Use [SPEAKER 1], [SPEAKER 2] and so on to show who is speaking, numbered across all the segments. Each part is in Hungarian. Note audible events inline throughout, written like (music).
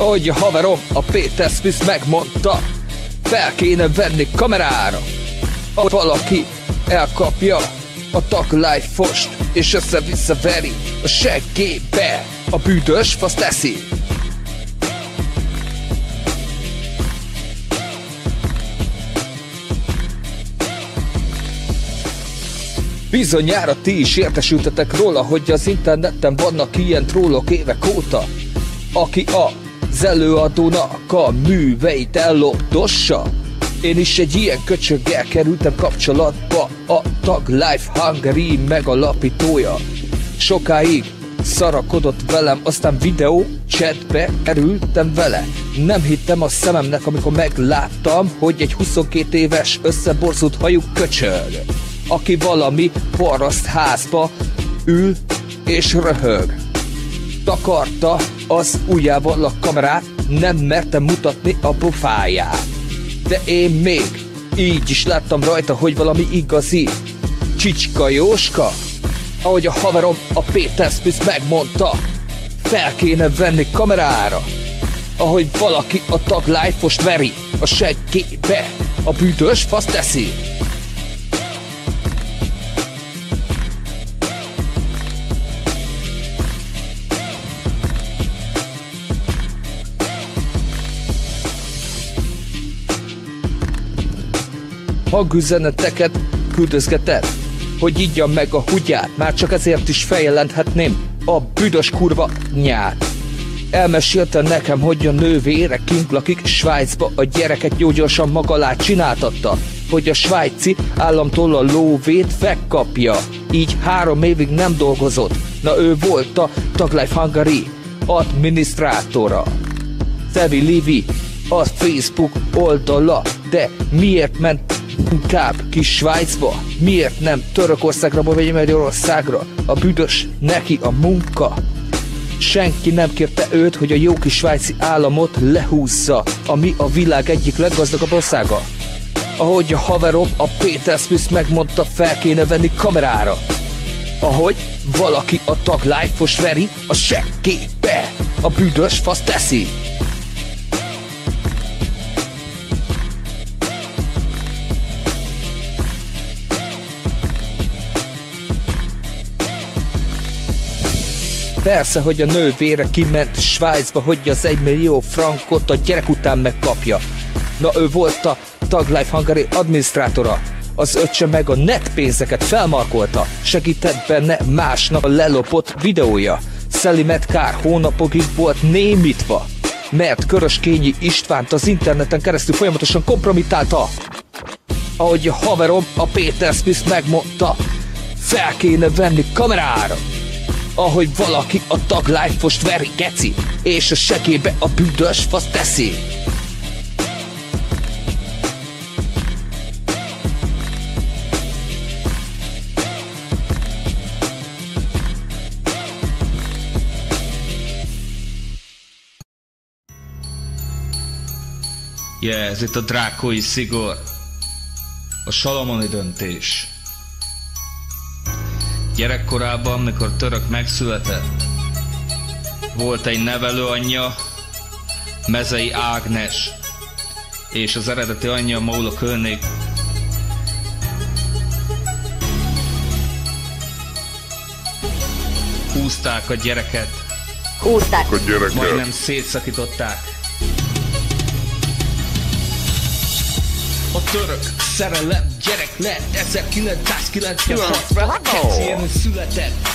[SPEAKER 1] Ahogy a haverom, a Peter Smith megmondta, fel kéne venni kamerára. Ha valaki elkapja a tag life fost, és össze-vissza veri a seggébe, a büdös fasz teszi. Bizonyára ti is értesültetek róla, hogy az interneten vannak ilyen trollok évek óta, aki az előadónak a műveit ellopdossa. Én is egy ilyen köcsöggel kerültem kapcsolatba, a Tag Life Hungary megalapítója. Sokáig szarakodott velem, aztán videó chatbe kerültem vele. Nem hittem a szememnek, amikor megláttam, hogy egy 22 éves összeborzult hajú köcsög aki valami paraszt házba ül és röhög. Takarta az ujjával a kamerát, nem merte mutatni a pofáját. De én még így is láttam rajta, hogy valami igazi csicska Jóska, ahogy a haverom a Péter Smith megmondta, fel kéne venni kamerára, ahogy valaki a tag life veri a seggébe, a büdös fasz teszi. Hangüzeneteket küldözgetett, hogy ígyam meg a hugyát, már csak ezért is feljelenthetném a büdös kurva nyát. Elmesélte nekem, hogy a nővére kint lakik Svájcba, a gyereket gyógyosan maga alá csináltatta, hogy a svájci államtól a lóvét megkapja. Így három évig nem dolgozott. Na ő volt a Taglife Hungary adminisztrátora. Szevi Livi a Facebook oldala, de miért ment inkább kis Svájcba? Miért nem Törökországra vagy Magyarországra? A büdös neki a munka. Senki nem kérte őt, hogy a jó kis svájci államot lehúzza, ami a világ egyik leggazdagabb országa. Ahogy a haverom a Peter Smith megmondta, fel kéne venni kamerára. Ahogy valaki a tag life veri a seggébe, a büdös fasz teszi. Persze, hogy a nővére kiment Svájcba, hogy az egymillió frankot a gyerek után megkapja. Na ő volt a Tag Life Hungary adminisztrátora. Az öccse meg a net pénzeket felmarkolta, segített benne másnak a lelopott videója. Szeli Metkár hónapokig volt némítva, mert Köröskényi Istvánt az interneten keresztül folyamatosan kompromitálta. Ahogy a haverom a Péter Smith megmondta, fel kéne venni kamerára ahogy valaki a tag life-ost veri geci, és a sekébe a büdös fasz teszi. Yeah, ez itt a drákói szigor. A salamoni döntés. Gyerekkorában, mikor török megszületett, volt egy nevelőanyja, Mezei Ágnes, és az eredeti anyja Maula König. Húzták a gyereket.
[SPEAKER 2] Húzták a gyereket.
[SPEAKER 1] Majdnem szétszakították. A török szerelem gyerek lett 1996-ban Kecien született.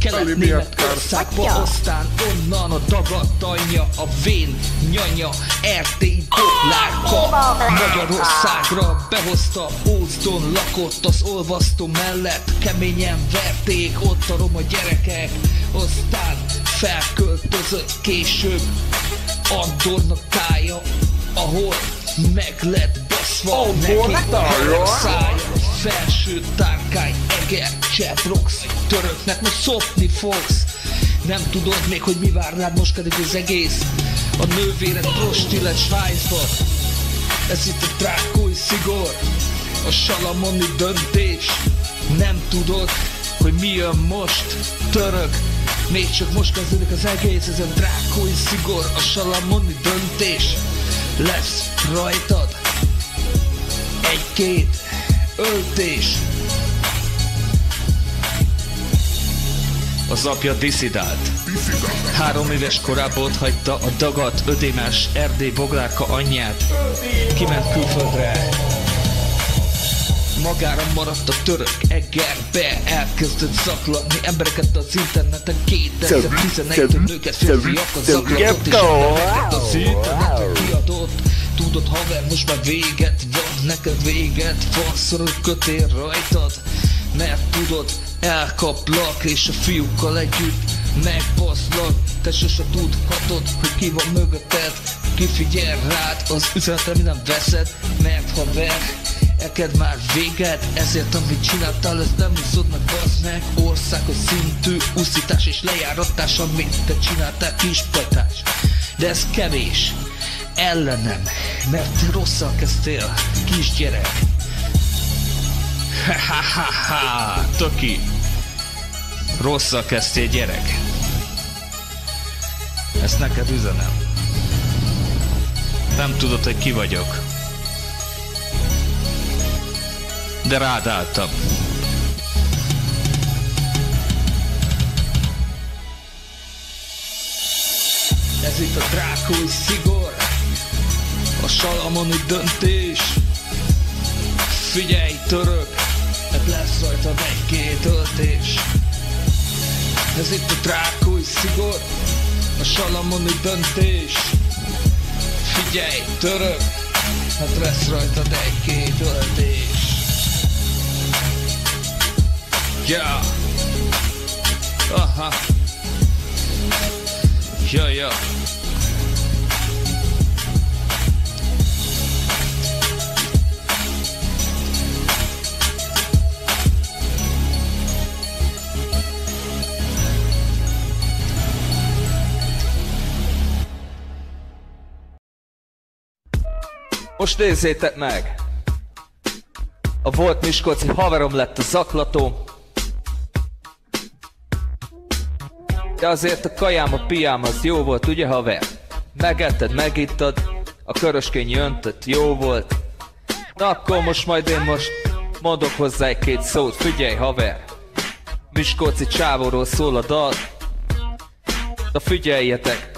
[SPEAKER 1] Kelet-Németországba, aztán onnan a dagadt anyja, a vén nyanya, Erdély boglárka, Magyarországra behozta, Ózdon lakott az olvasztó mellett, keményen verték ott a roma gyerekek, aztán felköltözött később Andornak tája, ahol meg lett baszva oh, neki a szája Felső tárkány, eger, cseprox Töröknek most szopni fogsz. Nem tudod még, hogy mi vár rád most pedig az egész. A nővéred prosti lett Svájcba. Ez itt a trákói szigor A salamoni döntés. Nem tudod, hogy mi jön most Török. Még csak most kezdődik az egész, ez a drákói szigor, a salamoni döntés lesz rajtad. Egy-két öltés. Az apja diszidált. Három éves korában hagyta a dagat, ödémes Erdély boglárka anyját. Kiment külföldre. Magára maradt a török egerbe. Elkezdett zaklatni embereket az interneten 2011-től nőket férfiakat zaklatott És az interneten kiadott. Tudod haver, most már véget van Neked véget van, szorul kötél rajtad. Mert tudod, elkaplak És a fiúkkal együtt megbaszlak. Te sose tudhatod, hogy ki van mögötted Ki figyel rád, az üzenetem nem veszed Mert ha ver, Eked már véged, ezért amit csináltál, ez nem úszod meg, bazd meg. Országos szintű úszítás és lejáratás, amit te csináltál, kispajtás De ez kevés, ellenem, mert te rosszal kezdtél, kisgyerek. Ha ha ha ha, Toki Rosszal kezdtél gyerek. Ezt neked üzenem. Nem tudod, hogy ki vagyok De rád Ez itt a drákói szigor A salamoni döntés. Figyelj török mert lesz rajta egy-két öltés. Ez itt a drákói szigor A salamoni döntés. Figyelj, török Hát lesz rajta egy-két öltés Aha Ja, ja Most nézzétek meg! A volt Miskolci haverom lett a zaklató. De azért a kajám, a piám az jó volt, ugye haver? Megetted, megittad, a köröskény öntött, jó volt. Na akkor most majd én most mondok hozzá egy-két szót, figyelj haver! Miskolci csávóról szól a dal. Na figyeljetek!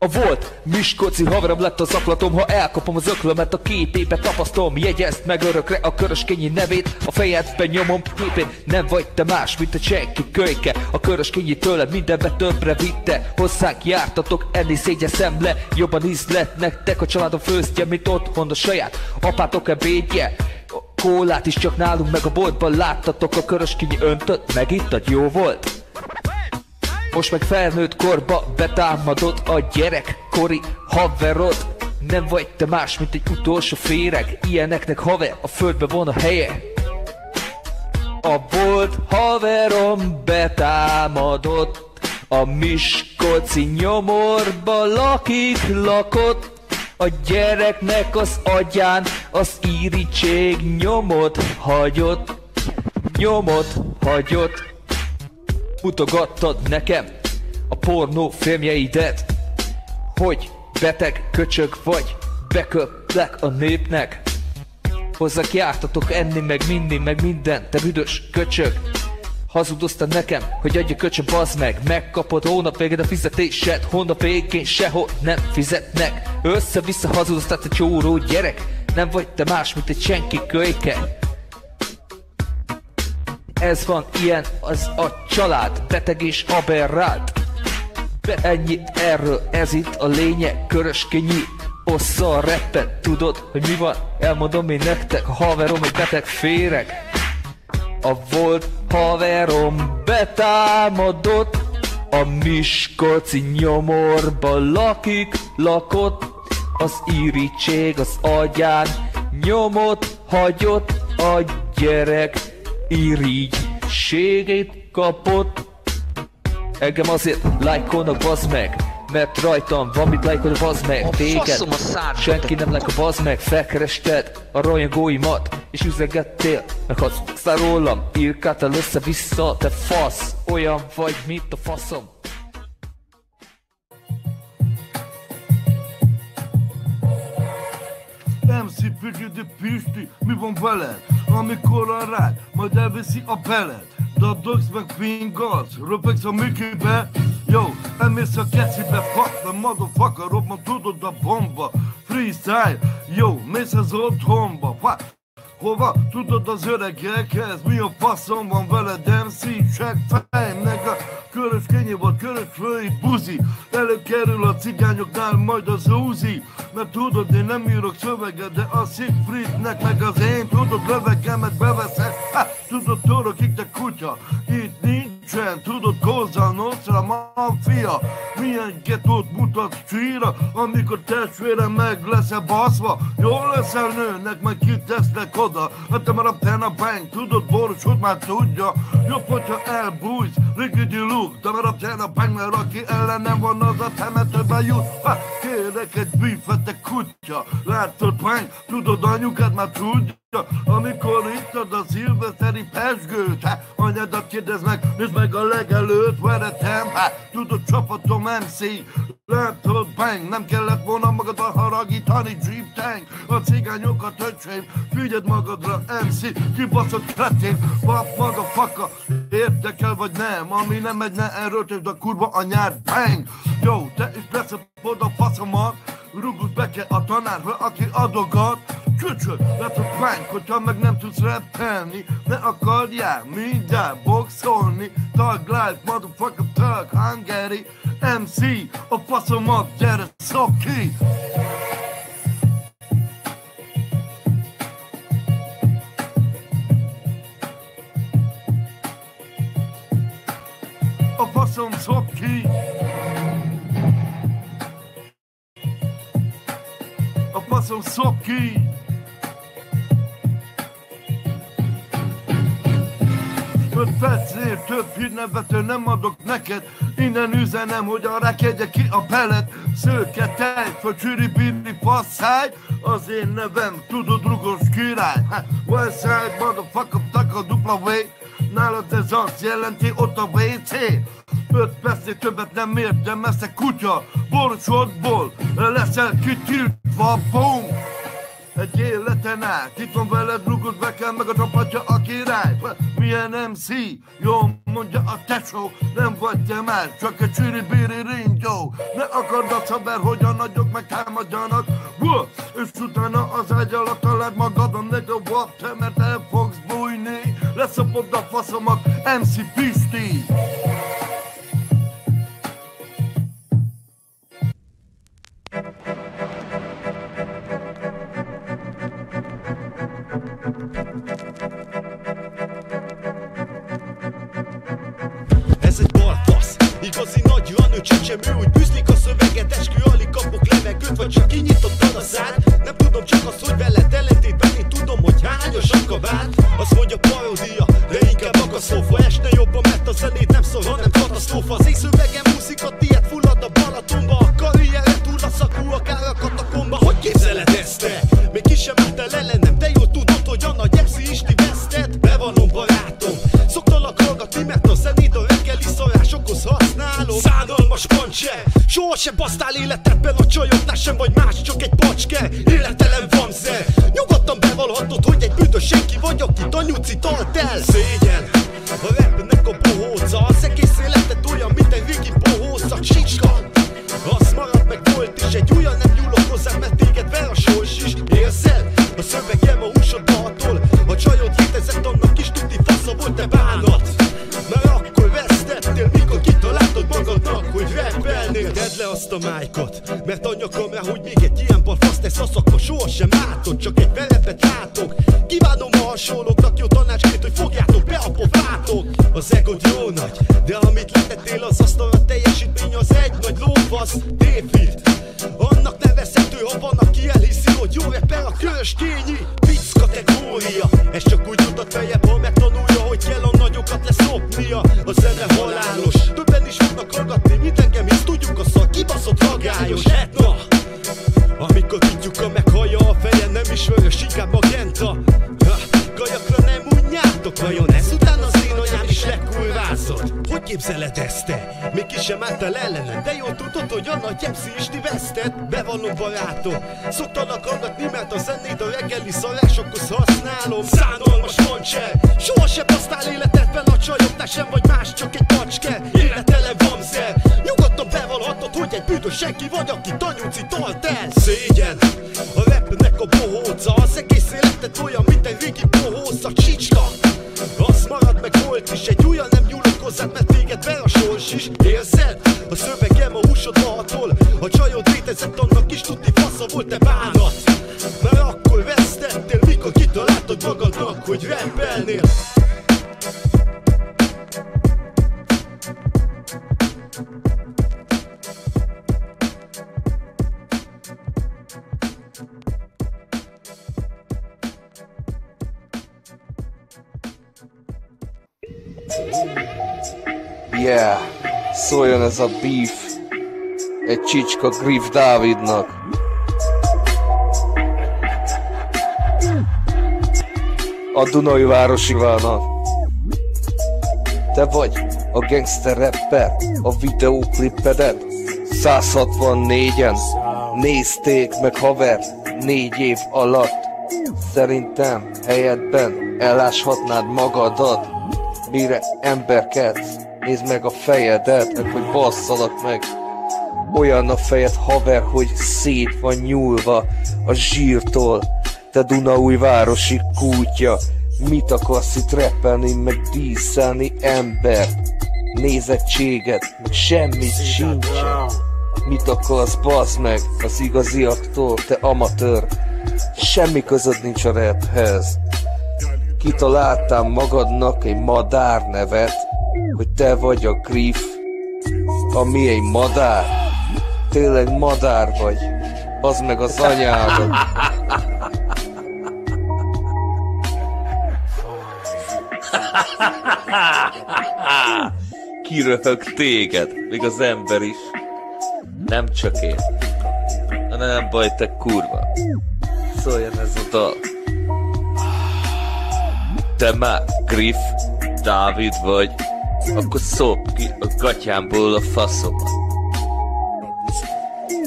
[SPEAKER 1] A volt Miskolci haverom lett az aklatom Ha elkapom az öklömet a képébe tapasztalom Jegyezd meg örökre a köröskényi nevét A fejedben nyomom képén Nem vagy te más, mint a csenki kölyke A köröskényi tőled mindenbe többre vitte Hozzánk jártatok, enni szégye szemle Jobban íz lett nektek a családom főztje Mint otthon a saját apátok ebédje Kólát is csak nálunk meg a boltban láttatok A köröskényi öntött, megittad, jó volt? Most meg felnőtt korba betámadott a gyerekkori haverod. Nem vagy te más, mint egy utolsó féreg. Ilyeneknek haver, a földbe van a helye. A volt haverom betámadott A Miskolci nyomorba lakik, lakott. A gyereknek az agyán az írítség nyomot hagyott Nyomot hagyott Mutogattad nekem a pornó filmjeidet? Hogy beteg köcsög vagy Beköplek a népnek? Hozzá jártatok enni, meg minni, meg minden Te büdös köcsög. Hazudoztad nekem, hogy adja köcsö, bazd meg. Megkapod hónap véged a fizetésed Hónap végén sehol nem fizetnek. Össze-vissza hazudoztad egy csóró gyerek. Nem vagy te más, mint egy senki kölyke ez van, ilyen az a család, beteg és aberrált. Be ennyit erről, ez itt a lényeg, köröskényi, ossza a reppet, tudod, hogy mi van? Elmondom én nektek, a haverom egy beteg féreg. A volt haverom betámadott, a Miskolci nyomorba lakik, lakott, az irítség az agyán, nyomot hagyott a gyerek irigységét kapott. Engem azért lájkolnak, bazd meg mert rajtam van mit lájkolni, bazd meg Téged. senki nem lájkol, bazd meg Felkerested a rajongóimat és üzegettél. Meg hazudsz rólam, írkáltál össze-vissza Te fasz, olyan vagy, mint a faszom
[SPEAKER 3] MC Piggy Pisti, mi van veled? Amikor a rád, majd elviszi a beled De a dogs meg pingalsz, röpegsz a Mickeybe Yo, elmész a kecibe, fuck the motherfucker, robban tudod a bomba Freestyle, yo, mész az otthonba, fuck Hova? Tudod az öregekhez, mi a faszom van veled MC, check fame, nega Körös kényé volt, körös fői buzi. Előkerül a cigányoknál majd az úzi Mert tudod, én nem írok szöveget, de a Siegfriednek meg az én Tudod, lövegemet beveszed, ha, tudod, torokig te kutya? Itt nincsen, tudod, Cosa Nostra, mafia Milyen getót mutat csíra Amikor testvérem meg leszel baszva? Jól leszel nőnek, meg kitesznek oda. Hát te már a ten a bang, tudod, borsod már tudja. Jobb, hogyha elbújsz, rigidi look De már a ten a bang, mert aki ellenem van, az a temetőbe jut. Ha, Kérek egy beefet, te kutya Látod, bang, tudod, anyukád már tudja amikor ittad a szilveszteri pesgőt, hát anyadat kérdez meg, nézd meg a legelőtt, veretem, hát tudod csapatom MC, látod bang, nem kellett volna magadra haragítani, Jeep Tank, a cigányokat öcsém, figyeld magadra MC, kibaszott kretén, pap motherfucker, érdekel vagy nem, ami nem megy, ne erőltesd a kurva anyád, bang, jó, te is leszapod a faszomat, rugod beke a tanárba, aki adogat, Köcsög, látod bánk, hogyha meg nem tudsz rappelni Ne akarjál mindjárt boxolni Tag life, motherfucker, tag, Hungary MC, a faszomat, gyere, szok ki! A faszom szok ki! A faszom szok ki! Öt percnél több hírnevető nem adok neked. Innen üzenem, hogy a rákegye ki a pelet. Szőke, tejföl, csüri, biri, passzáj Az én nevem, tudod, rugos király. Westside, motherfucker, taka, dupla W Nálad ez azt jelenti, ott a WC Öt percnél többet nem értem, messze kutya. Borsodból leszel kitiltva, boom egy életen át Itt van veled, rugod be kell meg a csapatja a király Milyen MC, jó mondja a tesó Nem vagy te már, csak egy csiri-biri ringyó. Ne akard a szaber, hogy a nagyok meg támadjanak Buh! És utána az ágy alatt találd magadon Nega what, te mert el fogsz bújni Leszapod a faszomat, MC Pisti
[SPEAKER 4] Ez egy balfasz, igazi nagy csecsemő Úgy bűzlik a szöveget, eskü alig kapok levegőt Vagy csak kinyitottad a szád. Nem tudom csak azt, hogy veled tudom, hogy hányasak a vád. Azt mondja de inkább akasztófa Esne jobban, mert a zenét nem szól, hanem katasztrófa. Az én szövegem múzika, tiéd fullad a Balatonba. A karriere túl a szakú, akár a katakomba Hogy képzeled ezt te? Még ki sem álltál ellenem, de jól tudod, hogy a nagy MC Isti vesztett. Bevallom barátom, szoktalak hallgatni, mert a zenét a reggeli szarásokhoz használom. Szánalmas pancse, sohasem basztál életedben a csajoknál sem vagy más, csak egy pacske
[SPEAKER 5] beef egy csicska Griff Dávidnak. A Dunai Városi Vának. Te vagy a gangster rapper, a videóklippedet 164-en nézték meg haver négy év alatt. Szerintem helyedben eláshatnád magadat, mire emberkedsz. Nézd meg a fejedet, meg hogy basszalak meg. Olyan a fejed haver, hogy szét van nyúlva a zsírtól. Te Dunaúj városi kútja, mit akarsz itt repelni, meg díszelni ember? Nézettséget, meg semmit sincsen. Mit akarsz, bazd meg, az igaziaktól, te amatőr? Semmi között nincs a raphez. Kitaláltál magadnak egy madár nevet, hogy te vagy a Griff, ami egy madár. Tényleg madár vagy. Az meg az anyádat. (laughs) Kiröhög téged, még az ember is. Nem csak én. Na nem baj, te kurva. Szóljon ez a dal. Te már Griff, Dávid vagy, akkor szop ki a gatyámból a faszom.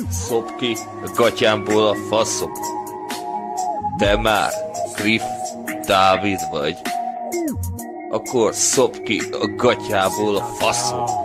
[SPEAKER 5] Szop ki a gatyámból a faszom. Te már Griff, Dávid vagy, akkor szop ki a gatyából a faszom.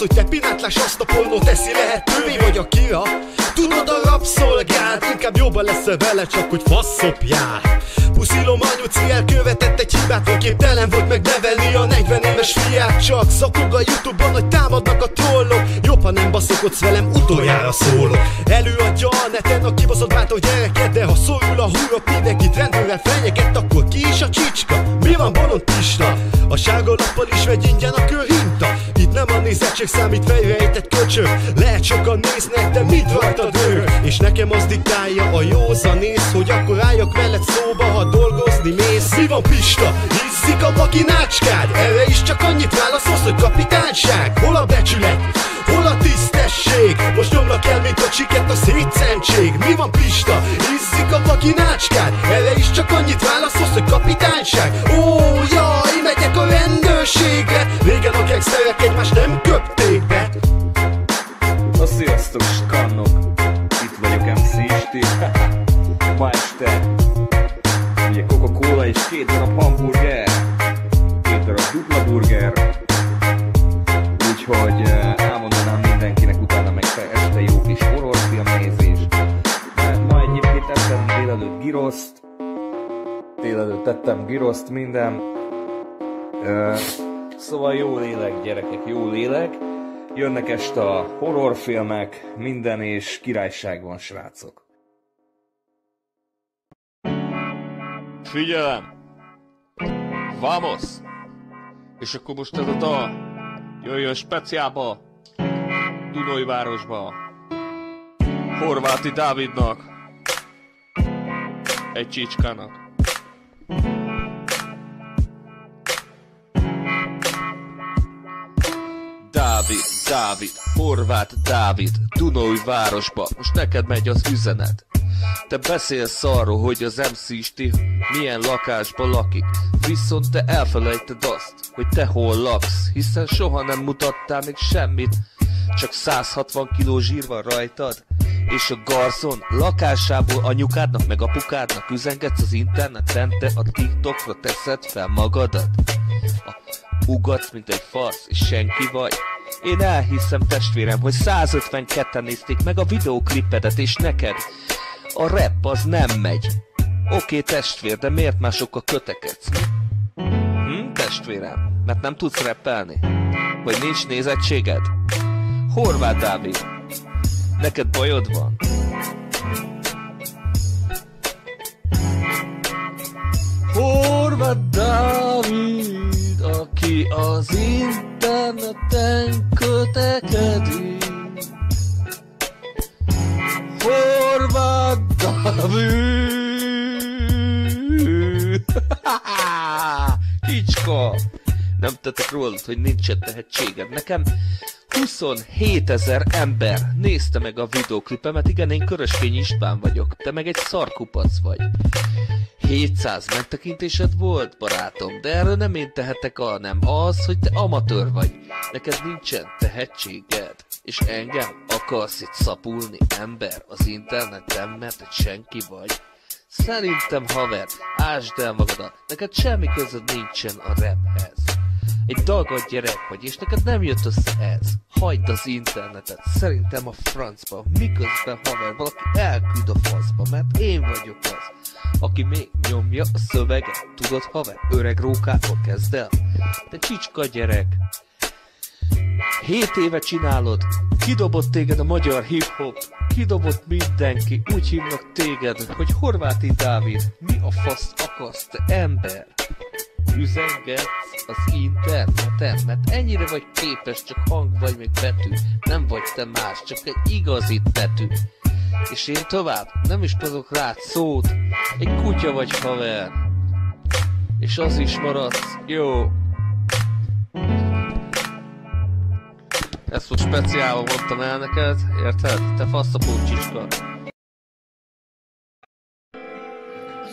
[SPEAKER 4] Hogy te pinátlás azt a pornó teszi lehetővé Vagy a kira Tudod a rabszolgát Inkább jobban leszel vele, csak hogy faszopjál. Puszilom anyuci elkövetett egy hibát Hogy képtelen volt megnevelni a 40 éves fiát. Csak szakog a Youtube-on, hogy támadnak a trollok. Jobb, ha nem baszokodsz velem, utoljára szólok. Előadja a neten a kibaszott bátor gyereket De ha szorul a húrok, mindenkit rendőrrel fenyeget Akkor ki is a csicska? Mi van bolond Pista? A sárga lappal is megy ingyen a körhinta Nézettség számít fejrejtett köcsög Lehet sokan néznek, de mit rajtad ő? És nekem az diktálja a józanész Hogy akkor álljak veled szóba, ha dolgozni mész Mi van Pista? Hizzik a vakinácskád? Erre is csak annyit válaszolsz, hogy kapitányság Hol a becsület? Hol a tisztesség? Most nyomnak el, mint a csiket a szétszentség Mi van Pista? Hizzik a vakinácskád? Erre is csak annyit válaszolsz, hogy kapitányság Ó,
[SPEAKER 6] minden. Ö, Szóval jó lélek, gyerekek, jó lélek. Jönnek este a horrorfilmek, minden és királyság van, srácok.
[SPEAKER 5] Figyelem! Vamos! És akkor most ez a dal jöjjön speciálba, Dunai városba, Horváti Dávidnak, egy csicskának. Dávid, Dávid, Horváth Dávid, Dunai városba, most neked megy az üzenet. Te beszélsz arról, hogy az MC Isti milyen lakásban lakik, viszont te elfelejted azt, hogy te hol laksz, hiszen soha nem mutattál még semmit, csak 160 kiló zsír van rajtad, és a garzon lakásából anyukádnak meg apukádnak üzengetsz az interneten, te a TikTokra teszed fel magadat. A ugatsz, mint egy fasz, és senki vagy. Én elhiszem, testvérem, hogy 152-en nézték meg a videóklipedet, és neked a rap az nem megy. Oké, testvér, de miért másokkal kötekedsz? Hm, testvérem? Mert nem tudsz rappelni? Vagy nincs nézettséged? Horváth Dávid, neked bajod van? Horváth Dávid, aki az interneten kötekedik. Horváth Dávid! (laughs) Kicska! Nem tettek rólad, hogy nincsen tehetséged. Nekem 27 ezer ember nézte meg a videoklipemet, igen, én Köröskény István vagyok, te meg egy szarkupac vagy. 700 megtekintésed volt, barátom, de erről nem én tehetek, hanem az, hogy te amatőr vagy. Neked nincsen tehetséged, és engem akarsz itt szapulni, ember, az interneten, mert egy senki vagy. Szerintem, haver, ásd el magadat, neked semmi közöd nincsen a raphez. Egy dagad gyerek vagy, és neked nem jött össze ez. Hagyd az internetet, szerintem a francba, miközben haver valaki elküld a faszba, mert én vagyok az, aki még nyomja a szöveget. Tudod haver, öreg rókától kezd el. Te csicska gyerek, Hét éve csinálod, kidobott téged a magyar hip-hop, kidobott mindenki, úgy hívnak téged, hogy Horváti Dávid, mi a fasz akarsz, te ember? Üzengetsz az interneten, mert ennyire vagy képes, csak hang vagy meg betű, nem vagy te más, csak egy igazi betű. És én tovább, nem is tudok rád szót, egy kutya vagy haver. És az is maradsz, jó, Ezt most speciálban mondtam el neked, érted? Te faszapó csicska.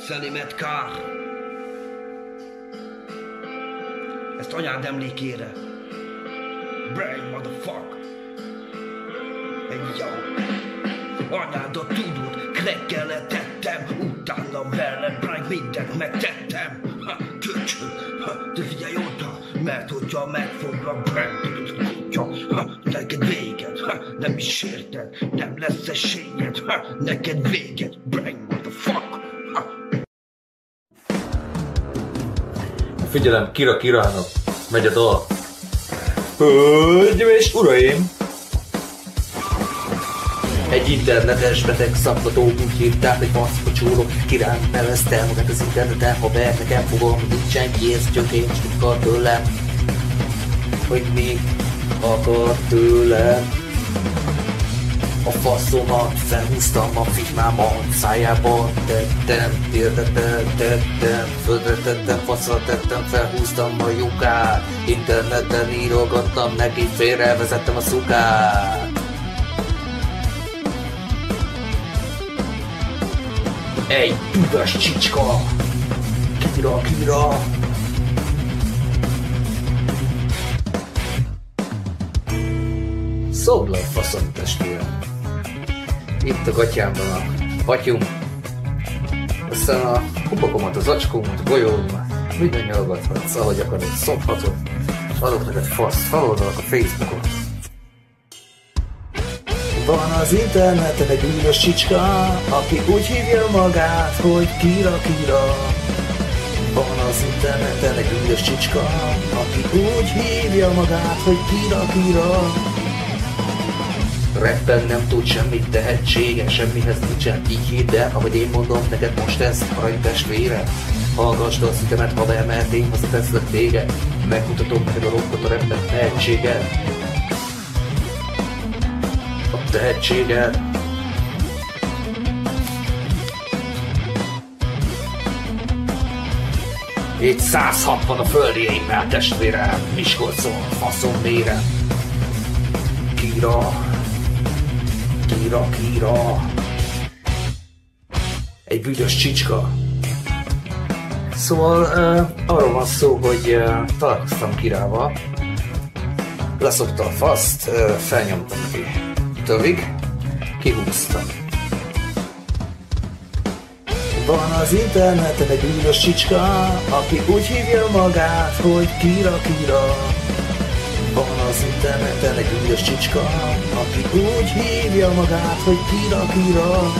[SPEAKER 7] Szelimet kár. Ezt anyád emlékére. Brain motherfuck. Egy jó. Anyádat tudod, krekkele tettem, utána vele brain mindent megtettem. Ha, köcsö, ha, de figyelj oda, mert hogyha megfoglak brain, kutya, ha, neked véged, ha, nem is érted, nem lesz esélyed, ha, neked véged, brain motherfuck.
[SPEAKER 8] Figyelem, kira királynak, megy a dal. Hölgyeim és uraim! Egy internetes beteg szaklató úgy hívták, hogy maszkba csúrok, király nevezte magát az interneten, ha ver, nekem fogom, hogy nincsen kész, csak én tőlem, hogy még
[SPEAKER 1] akar tőle a faszomat, felhúztam a figymámat, szájába tettem, térdete tettem, földre tettem, faszra tettem, felhúztam a lyukát, interneten írogattam neki, félrevezettem a szukát. Egy üves csicska, kira, kira, Szoblan faszom testvérem. Itt a gatyámban a batyum. Aztán a kubakomat, az acskómat, golyómat, minden nyalogathatsz, ahogy akarod, szophatod. Adok neked faszt, feloldalak a Facebookon. Van az interneten egy bűnös csicska, aki úgy hívja magát, hogy Kira Kira. Van az interneten egy bűnös csicska, aki úgy hívja magát, hogy Kira Kira. Rapben nem tud semmit tehetsége, semmihez nincsen így hidd el, ahogy én mondom neked most ezt, arany testvére. Hallgassd a szívemet, haver, mert én hazateszlek téged. Megmutatom neked a rokkot a rapben tehetséget. A tehetséget. Itt 160 a földjeimmel testvérem, Miskolcon, faszom mére. Kira, Kira, Kira. Egy büdös csicska. Szóval uh, arról van szó, hogy uh, találkoztam Kirával, leszokta a faszt, uh, felnyomtam neki tövig, kihúztam. Van az interneten egy bűnös csicska, aki úgy hívja magát, hogy Kira Kira. Interneten egy ügyes csicska, aki úgy hívja magát, hogy Kira Kira.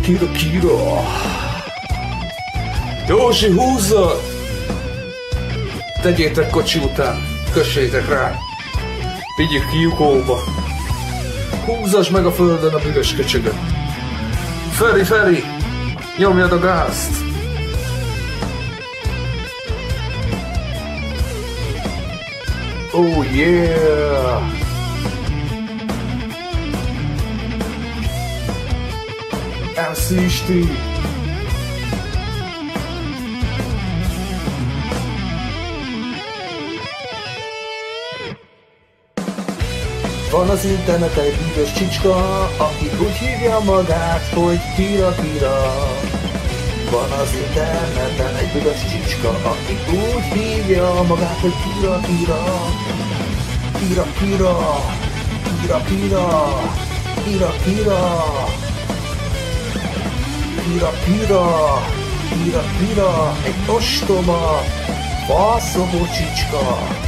[SPEAKER 1] Kira Kira. Józsi, húzzad! Tegyétek kocsi után, kössétek rá. Vigyük ki lyukóba. Húzzas meg a földön a büdös köcsögöt. Feri, Feri, nyomjad a gázt. Oh yeah! Elszísti! Van az interneten egy bűnös csicska, aki úgy hívja magát, hogy Kira Kira. Van az interneten egy büdös csicska, aki úgy hívja magát, hogy Kira Kira. Kira Kira. Kira Kira. Kira Kira. Kira Kira. Kira Kira. Egy ostoba, faszobó csicska.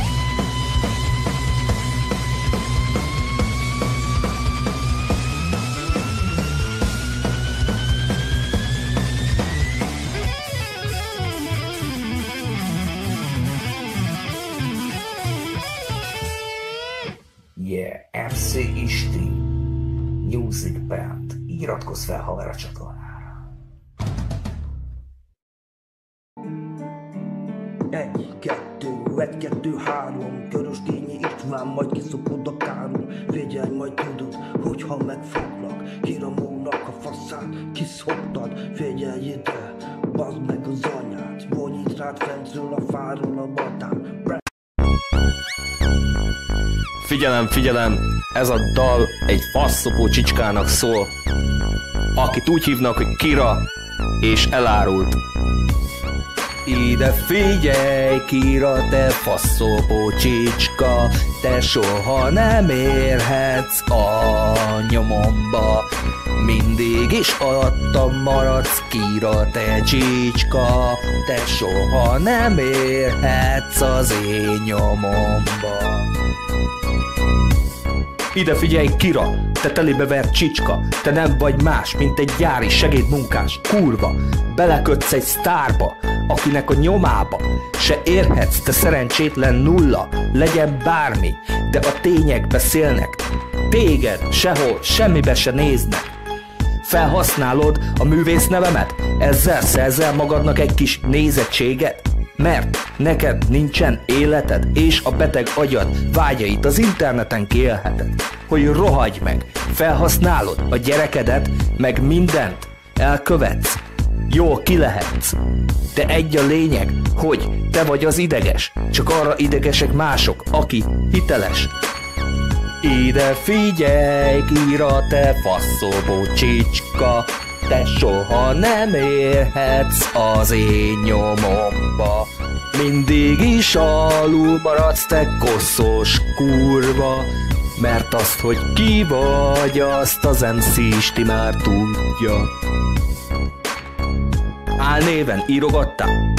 [SPEAKER 1] Iratkozz fel haver a csatornára.
[SPEAKER 9] Egy, kettő, egy, kettő, három Köröstényi István, majd kiszopod a károm Figyelj, majd tudod, hogyha megfoglak Kiramónak a faszát, kiszoptad. Figyelj ide, bazd meg az anyát Vonyít rád fentről a fáról a batán.
[SPEAKER 10] Figyelem, figyelem, ez a dal egy faszopó csicskának szól, akit úgy hívnak, hogy Kira, és elárult. Ide figyelj, Kira, te faszopó csicska, te soha nem érhetsz a nyomomba. Mindig is alattam maradsz, Kira, te csicska, te soha nem érhetsz az én nyomomba. Ide figyelj, Kira, te telébe vert csicska, te nem vagy más, mint egy gyári segédmunkás, kurva. Belekötsz egy sztárba, akinek a nyomába se érhetsz, te szerencsétlen nulla, legyen bármi, de a tények beszélnek. Téged sehol, semmibe se néznek. Felhasználod a művész nevemet? Ezzel szerzel magadnak egy kis nézettséget?
[SPEAKER 1] Mert neked nincsen életed, és a beteg agyad vágyait az interneten kélheted. Hogy rohagy meg, felhasználod a gyerekedet, meg mindent elkövetsz. Jól ki lehetsz. De egy a lényeg, hogy te vagy az ideges, csak arra idegesek mások, aki hiteles. Ide figyelj, kira te faszobó csicska, te soha nem érhetsz az én nyomomba. Mindig is alul maradsz, te koszos kurva, mert azt, hogy ki vagy, azt az MC már tudja. Álnéven írogattál,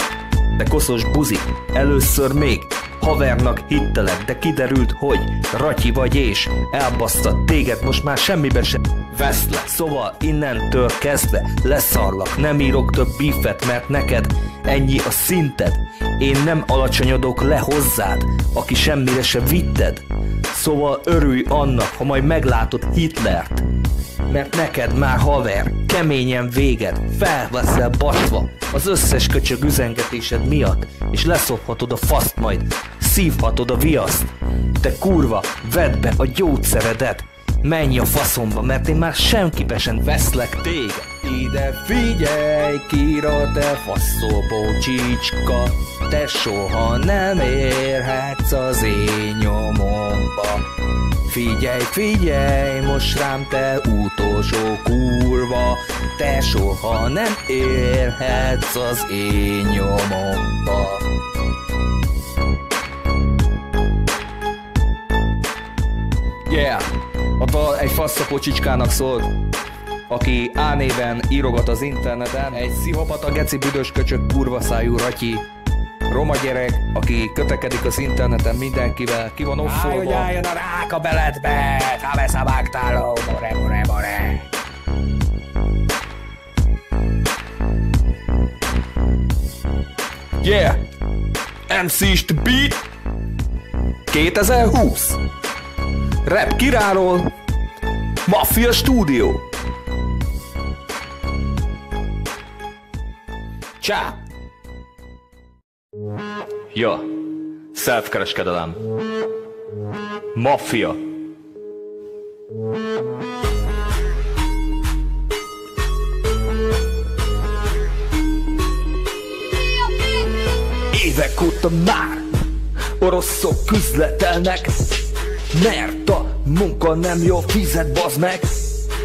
[SPEAKER 1] de koszos buzi, először még Havernak hittelek, de kiderült, hogy Ratyi vagy és elbasztat téged, most már semmibe se veszlek. Szóval innentől kezdve leszarlak, nem írok több bifet, mert neked ennyi a szinted. Én nem alacsonyodok le hozzád, aki semmire se vitted. Szóval örülj annak, ha majd meglátod Hitlert. Mert neked már haver, keményen véged, felveszel baszva az összes köcsög üzengetésed miatt, és leszophatod a faszt majd, szívhatod a viaszt. Te kurva, vedd be a gyógyszeredet, menj a faszomba, mert én már semkibe sem veszlek téged. Ide figyelj, kira te faszobó csicska, te soha nem érhetsz az én nyomomba. Figyelj, figyelj, most rám te utolsó kurva, te soha nem érhetsz az én nyomomba. Yeah, a dal egy faszapó csicskának szólt, aki A néven írogat az interneten, egy szihopata geci büdös köcsök kurva szájú ratyi, roma gyerek, aki kötekedik az interneten mindenkivel, ki van offolva.
[SPEAKER 11] Állj, hogy álljon a rák a beletbe, ha vesz a vágtáló, more, more, more.
[SPEAKER 1] Yeah! MC Beat 2020 Rap kiráról Mafia Studio Csá! Ja, self-kereskedelem. Mafia. Évek óta már oroszok küzletelnek, mert a munka nem jó fizet, bazd meg.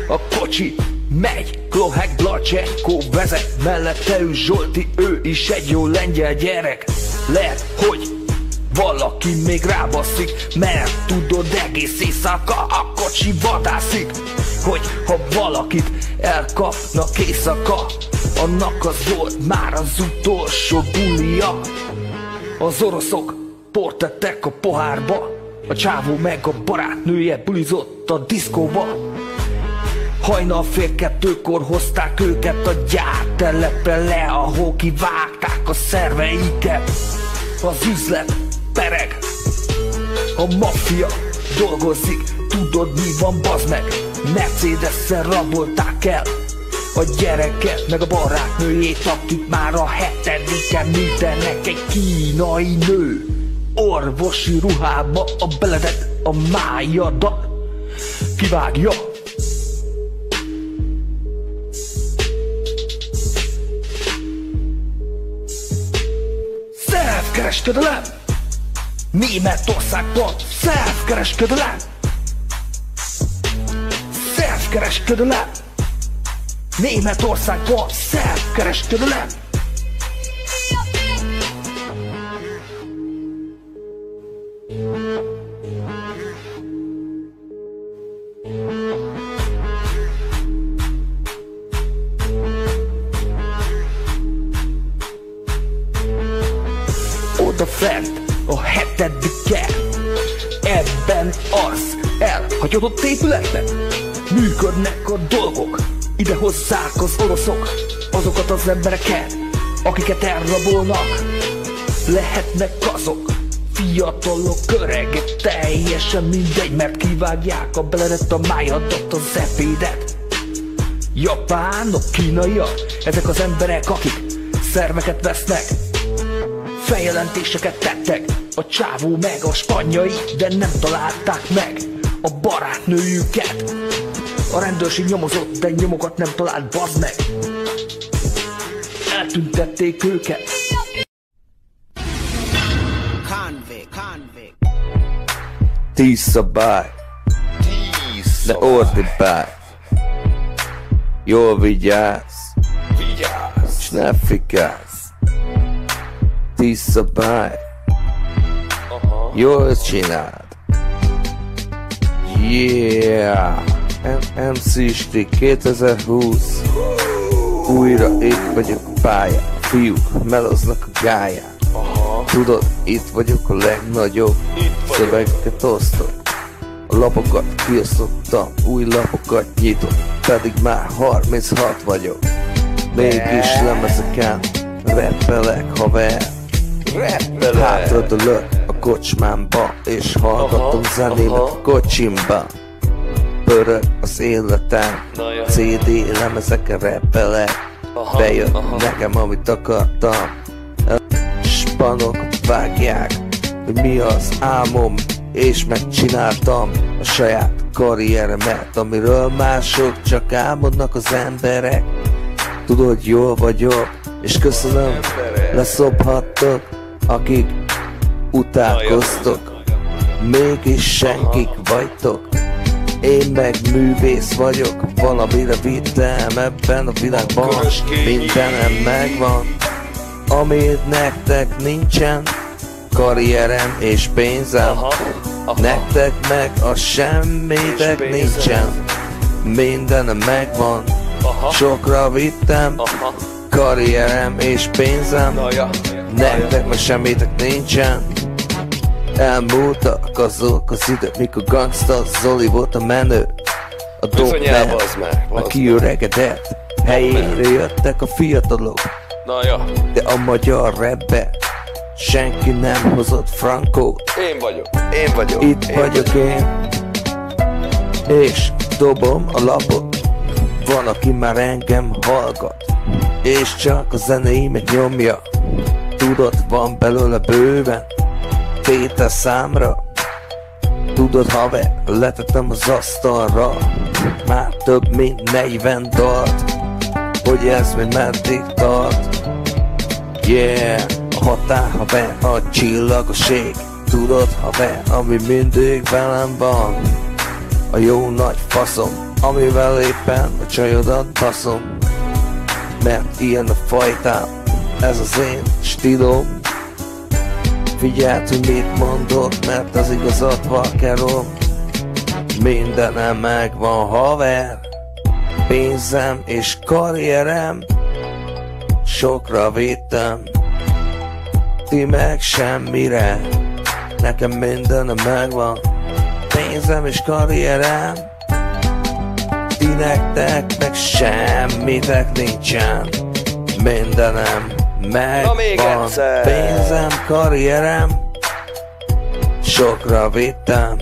[SPEAKER 1] A kocsi megy, Klohek Blacsenko vezet, mellette ő Zsolti, ő is egy jó lengyel gyerek. Lehet, hogy valaki még rábaszik, mert tudod egész éjszaka a kocsi vadászik. Hogy ha valakit elkapnak éjszaka, annak az volt már az utolsó bulia. Az oroszok port tettek a pohárba, a csávó meg a barátnője bulizott a diszkóba. Hajnal fél kettőkor hozták őket a gyártelepre le, ahol kivágták a szerveiket. Az üzlet pereg, a maffia dolgozik, tudod mi van, bazd meg? Mercedes-szel rabolták el a gyereket, meg a barátnőjét, akik már a hetediken mindenek egy kínai nő. Orvosi ruhába a beledet a májadat kivágja. Szervkereskedelem! Németországban szervkereskedelem! Szervkereskedelem! Németországban szervkereskedelem! Elhagyott épületben Működnek a dolgok? Ide hozzák az oroszok Azokat az embereket Akiket elrabolnak. Lehetnek azok Fiatalok, öregek, teljesen mindegy Mert kivágják a beledet, a májadat, az epédet Japánok, kínaiak Ezek az emberek, akik szerveket vesznek Feljelentéseket tettek. A csávó meg a spanyai, de nem találták meg a barátnőjüket. A rendőrség nyomozott, de nyomokat nem talált, bazd meg. Eltüntették őket.
[SPEAKER 5] Tíz szabály, de ordibálj. Jól vigyázz,
[SPEAKER 12] Vigyázz!
[SPEAKER 5] s ne fikázz. Tíz szabály, jól csináld. Yeah! MC Sti 2020 Újra itt vagyok a pályán Fiúk meloznak a
[SPEAKER 12] Aha.
[SPEAKER 5] Tudod, itt vagyok a legnagyobb. Szövegeket osztok A lapokat kiosztottam Új lapokat nyitok Pedig már 36 vagyok Mégis lemezeken Rappelek haver
[SPEAKER 12] Rappelek.
[SPEAKER 5] Hátradőlök a kocsmámba És hallgatom
[SPEAKER 12] Aha,
[SPEAKER 5] zenémet
[SPEAKER 12] aha.
[SPEAKER 5] kocsimba Pörög az életem. CD lemezeken rappelek Bejött
[SPEAKER 12] aha.
[SPEAKER 5] nekem amit akartam Spanok vágják Hogy mi az álmom És megcsináltam a saját karrieremet Amiről mások csak álmodnak az emberek Tudod jól vagyok És köszönöm Leszophattok Akik utálkoztok. Mégis senkik vagytok. Én meg művész vagyok. Valamire vittem ebben a világban. Mindenem megvan Amit nektek nincsen. Karrierem és pénzem. Nektek meg a semmitek nincsen. Mindenem megvan. Sokra vittem. Karrierem és pénzem. Nektek meg semmitek nincsen Elmúltak azok az idők Mikor gangsta Zoli volt a menő. A
[SPEAKER 12] Bizonyára,
[SPEAKER 5] dope
[SPEAKER 12] bazd meg,
[SPEAKER 5] A
[SPEAKER 12] bazd
[SPEAKER 5] kiöregedett. Helyére jöttek a fiatalok.
[SPEAKER 12] Na ja.
[SPEAKER 5] De a magyar rapbe Senki nem hozott frankót.
[SPEAKER 12] Én vagyok. Én vagyok.
[SPEAKER 5] Itt
[SPEAKER 12] én
[SPEAKER 5] vagyok. én. És dobom a lapot. Van, aki már engem hallgat. És csak a zenéimet nyomja. Tudod, van belőle bőven Tétel számra? Tudod, haver, letettem az asztalra. Már több mint 40 dalt. Hogy ez még meddig tart? Yeah, a határ, haver, a csillagoség Tudod, haver, ami mindig velem van. A jó nagy faszom, amivel éppen a csajodat baszom. Mert ilyen a fajtám, ez az én stílom Figyeld, hogy mit mondok, mert az igazat vakerom Mindenem megvan, haver. Pénzem és karrierem. Sokra vittem. Ti meg semmire. Nekem mindenem megvan. Pénzem és karrierem. Ti nektek meg semmitek nincsen. Mindenem
[SPEAKER 12] Na még
[SPEAKER 5] megvan
[SPEAKER 12] egyszer.
[SPEAKER 5] Pénzem, karrierem Sokra vittem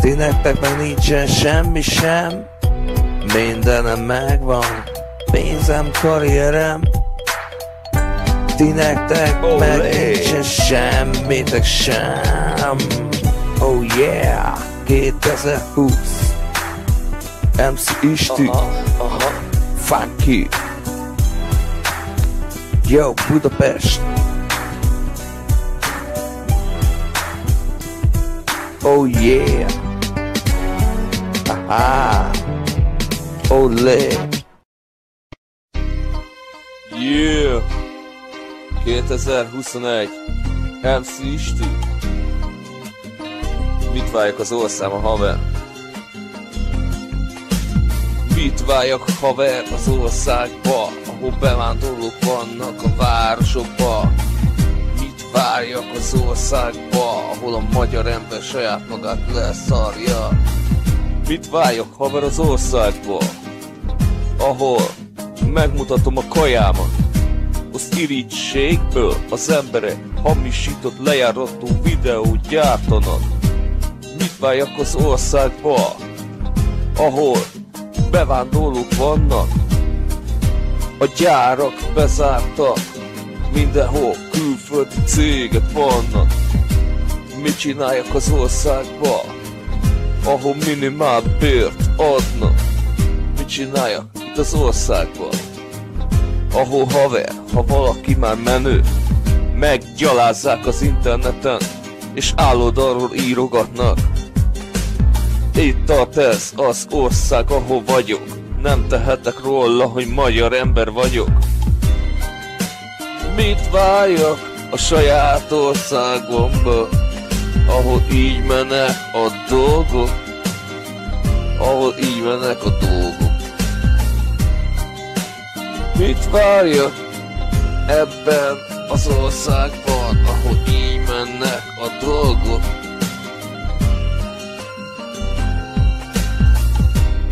[SPEAKER 5] Ti nektek meg nincsen semmi sem Mindenem megvan Pénzem, karrierem Ti nektek
[SPEAKER 12] Olé.
[SPEAKER 5] meg nincsen semmitek sem Oh yeah 2020 MC Isti
[SPEAKER 12] Aha. Aha.
[SPEAKER 5] Funky Yo Budapest. Oh yeah. Aha. Olé
[SPEAKER 12] Yeah! 2021 MC Isti. Mit váljak az ország a haver? Mit váljak haver az országba Ahol bevándorlók vannak a városokba? Mit várjak az országba Ahol a magyar ember saját magát leszarja? Mit váljak haver az országba Ahol megmutatom a kajámat? Az irítségből az emberek hamisított lejárató videót gyártanak. Mit váljak az országba, ahol bevándorlók vannak? A gyárak bezártak, mindenhol külföld
[SPEAKER 5] külföldi cégek vannak. Mit csináljak az országba, ahol minimál bért adnak? Mit csináljak itt az országban, ahol haver, ha valaki már menő, meggyalázzák az interneten, és álloldalról írogatnak. Itt tart ez az ország, ahol vagyok. Nem tehetek róla, hogy magyar ember vagyok. Mit várjak a saját országomba, ahol így mennek a dolgok, ahol így mennek a dolgok. Mit várjak ebben az országban, ahol így mennek a dolgok?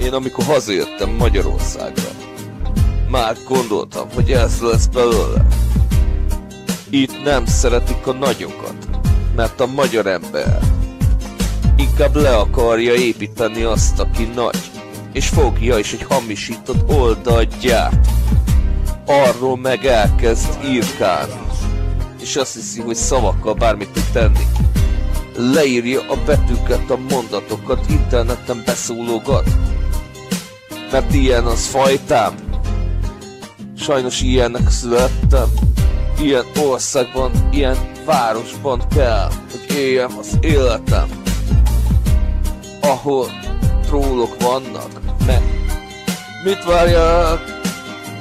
[SPEAKER 5] Én amikor hazajöttem Magyarországra, már gondoltam, hogy ez lesz belőle. Itt nem szeretik a nagyokat, mert a magyar ember inkább le akarja építeni azt, aki nagy, és fogja is egy hamisított oldalt gyárt. Arról meg elkezd írkálni, és azt hiszi, hogy szavakkal bármit tud tenni. Leírja a betűket, a mondatokat, interneten beszólogat, mert ilyen az fajtám. Sajnos ilyennek születtem, ilyen országban, ilyen városban kell, hogy éljem az életem. Ahol trólok vannak, meg mit várjak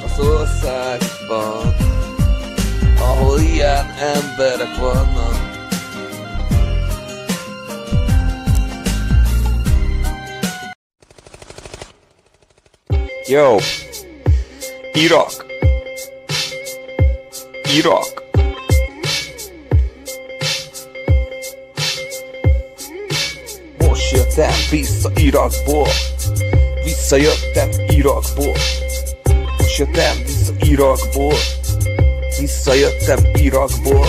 [SPEAKER 5] az országban, ahol ilyen emberek vannak.
[SPEAKER 6] Yo! Irak! Irak!
[SPEAKER 1] Most jöttem vissza Irakból. Visszajöttem Irakból. Most jöttem vissza Irakból. Visszajöttem Irakból.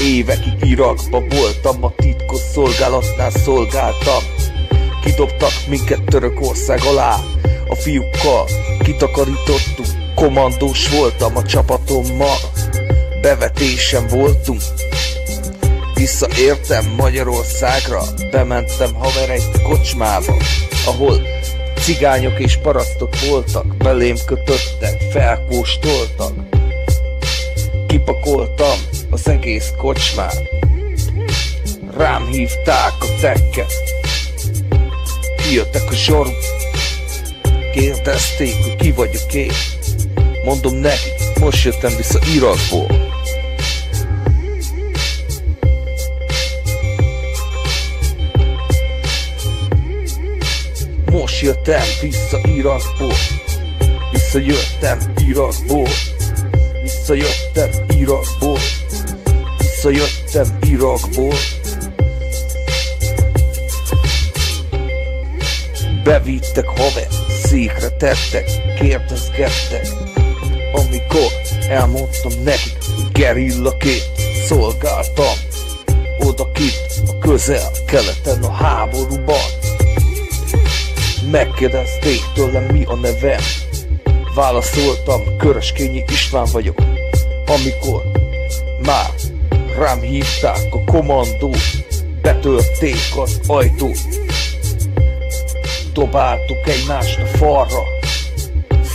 [SPEAKER 1] Évekig Irakba voltam, a titkos szolgálatnál szolgáltam. Kidobtak minket Törökország alá A fiúkkal kitakarítottuk Kommandós voltam a csapatommal Bevetésen voltunk. Visszaértem Magyarországra Bementem haver egy kocsmába Ahol cigányok és parasztok voltak Belém kötöttek, felkóstoltak. Kipakoltam az egész kocsmát. Rám hívták a tekket Kijöttek a zsorú Kérdezték, hogy ki vagyok én. Mondom neki, most jöttem vissza Irakból. Most jöttem vissza Irakból. Visszajöttem Irakból. Visszajöttem Irakból. Visszajöttem Irakból. Bevittek haver, székre tettek, kérdezgettek Amikor elmondtam nekik, hogy gerillaként szolgáltam Oda kint a közel-keleten a háborúban. Megkérdezték tőlem mi a nevem Válaszoltam, Köröskényi István vagyok. Amikor már rám hívták a kommandót Betörték az ajtót Dobáltuk egymást a falra.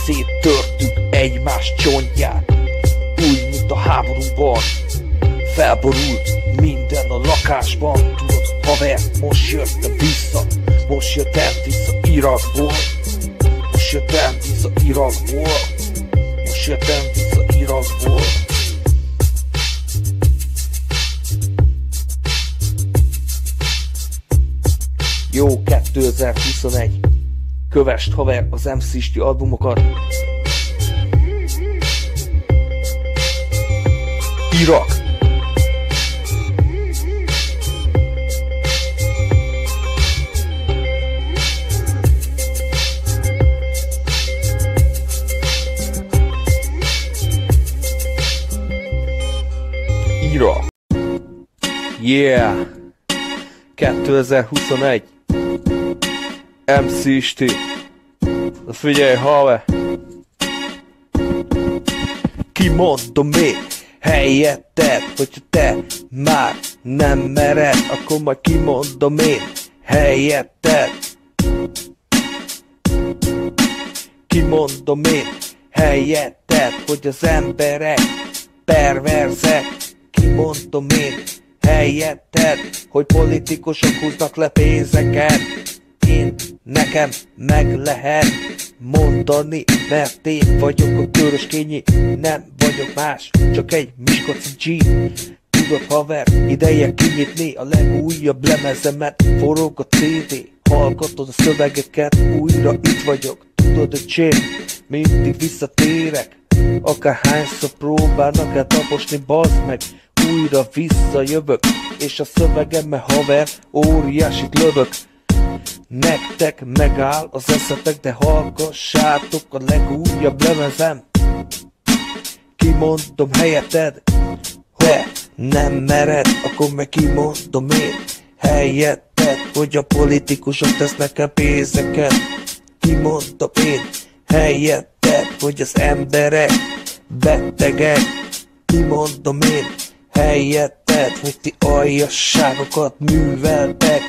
[SPEAKER 1] Széttörtük egymás csontját Úgy, mint a háborúban. Felborult minden a lakásban Tudod, haver, most jöttem vissza Most jöttem vissza Irakból. Most jöttem vissza Irakból Most jöttem vissza Irakból. Jó 2021 Kövest haver az MC albumokat. Irak. Irak. Yeah. 2021 MC Isti Na figyelj, haver Kimondom én
[SPEAKER 13] helyetted Hogyha te már nem mered, akkor majd kimondom én helyetted. Kimondom én helyetted, hogy az emberek perverzek. Kimondom én helyetted, hogy politikusok húznak le pénzeket Én nekem meg lehet mondani, mert én vagyok a köröskényi, nem vagyok más, csak egy Miskolci G. Tudod haver, ideje kinyitni a legújabb lemezemet, forog a CD, hallgatod a szövegeket, újra itt vagyok, tudod a csém, mindig visszatérek, akárhányszor próbálnak el taposni, bazd meg, újra visszajövök, és a szövegemmel haver, óriásit lövök, Nektek megáll az eszetek, de hallgassátok a legújabb lemezem. Kimondom helyetted, ha nem mered, akkor meg kimondom én helyetted, hogy a politikusok tesznek el pénzeket. Kimondom én helyetted, hogy az emberek betegek. Kimondom én helyetted, hogy ti aljasságokat műveltek.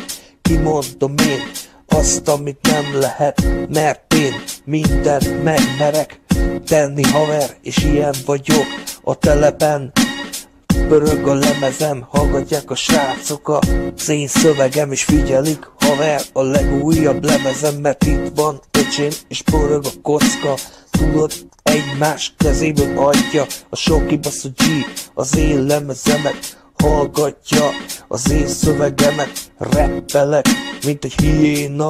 [SPEAKER 13] Kimondom én azt, amit nem lehet, mert én mindent megmerek tenni haver, és ilyen vagyok a telepen. Pörög a lemezem, hallgatják a srácok a én szövegem, és figyelik haver a legújabb lemezem, mert itt van öcsém, és pörög a kocka. Tudod, egymás kezéből adja a sok kibaszó G az én lemezemet, hallgatja az én szövegemet, reppelek, mint egy hiéna,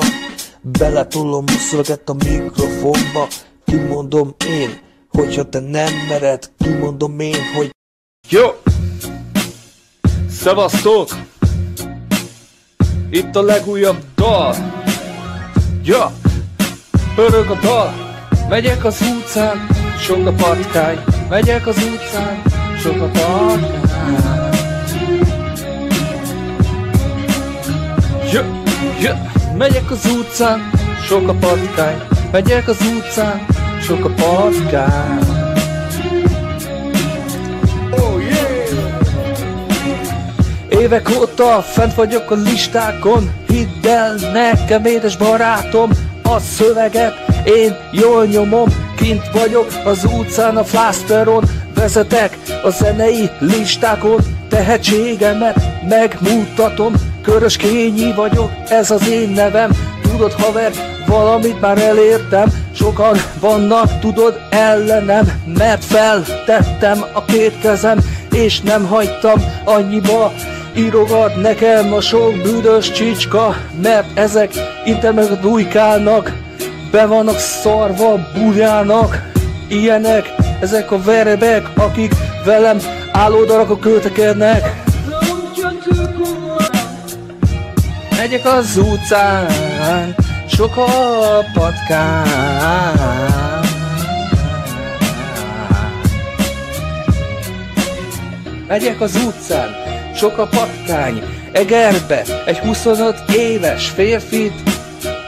[SPEAKER 13] beletolom a szöveget a mikrofonba, kimondom én, hogyha te nem mered, kimondom én, hogy
[SPEAKER 1] Jó! Szevasztok! Itt a legújabb dal! Ja! Pörög a dal! Megyek az utcán, sok a patkány Megyek az utcán, sok a patkány Ja, ja, megyek az utcán, sok a patkány. Megyek az utcán, sok a patkány. Oh! Évek óta fent vagyok a listákon. Hidd el nekem, édes barátom A szöveget én jól nyomom. Kint vagyok az utcán a flászteron Vezetek a zenei listákon. Tehetségemet megmutatom Körös kényi vagyok, ez az én nevem. Tudod haver, valamit már elértem. Sokan vannak, tudod, ellenem Mert feltettem a két kezem És nem hagytam annyiba. Írogat nekem a sok büdös csicska Mert ezek internetet bujkálnak Be vannak szarva, bujának Ilyenek, ezek a verebek Akik velem állódarakok költekednek Megyek az utcán, sok a patkány Megyek az utcán, sok a patkány Egerbe egy 25 éves férfit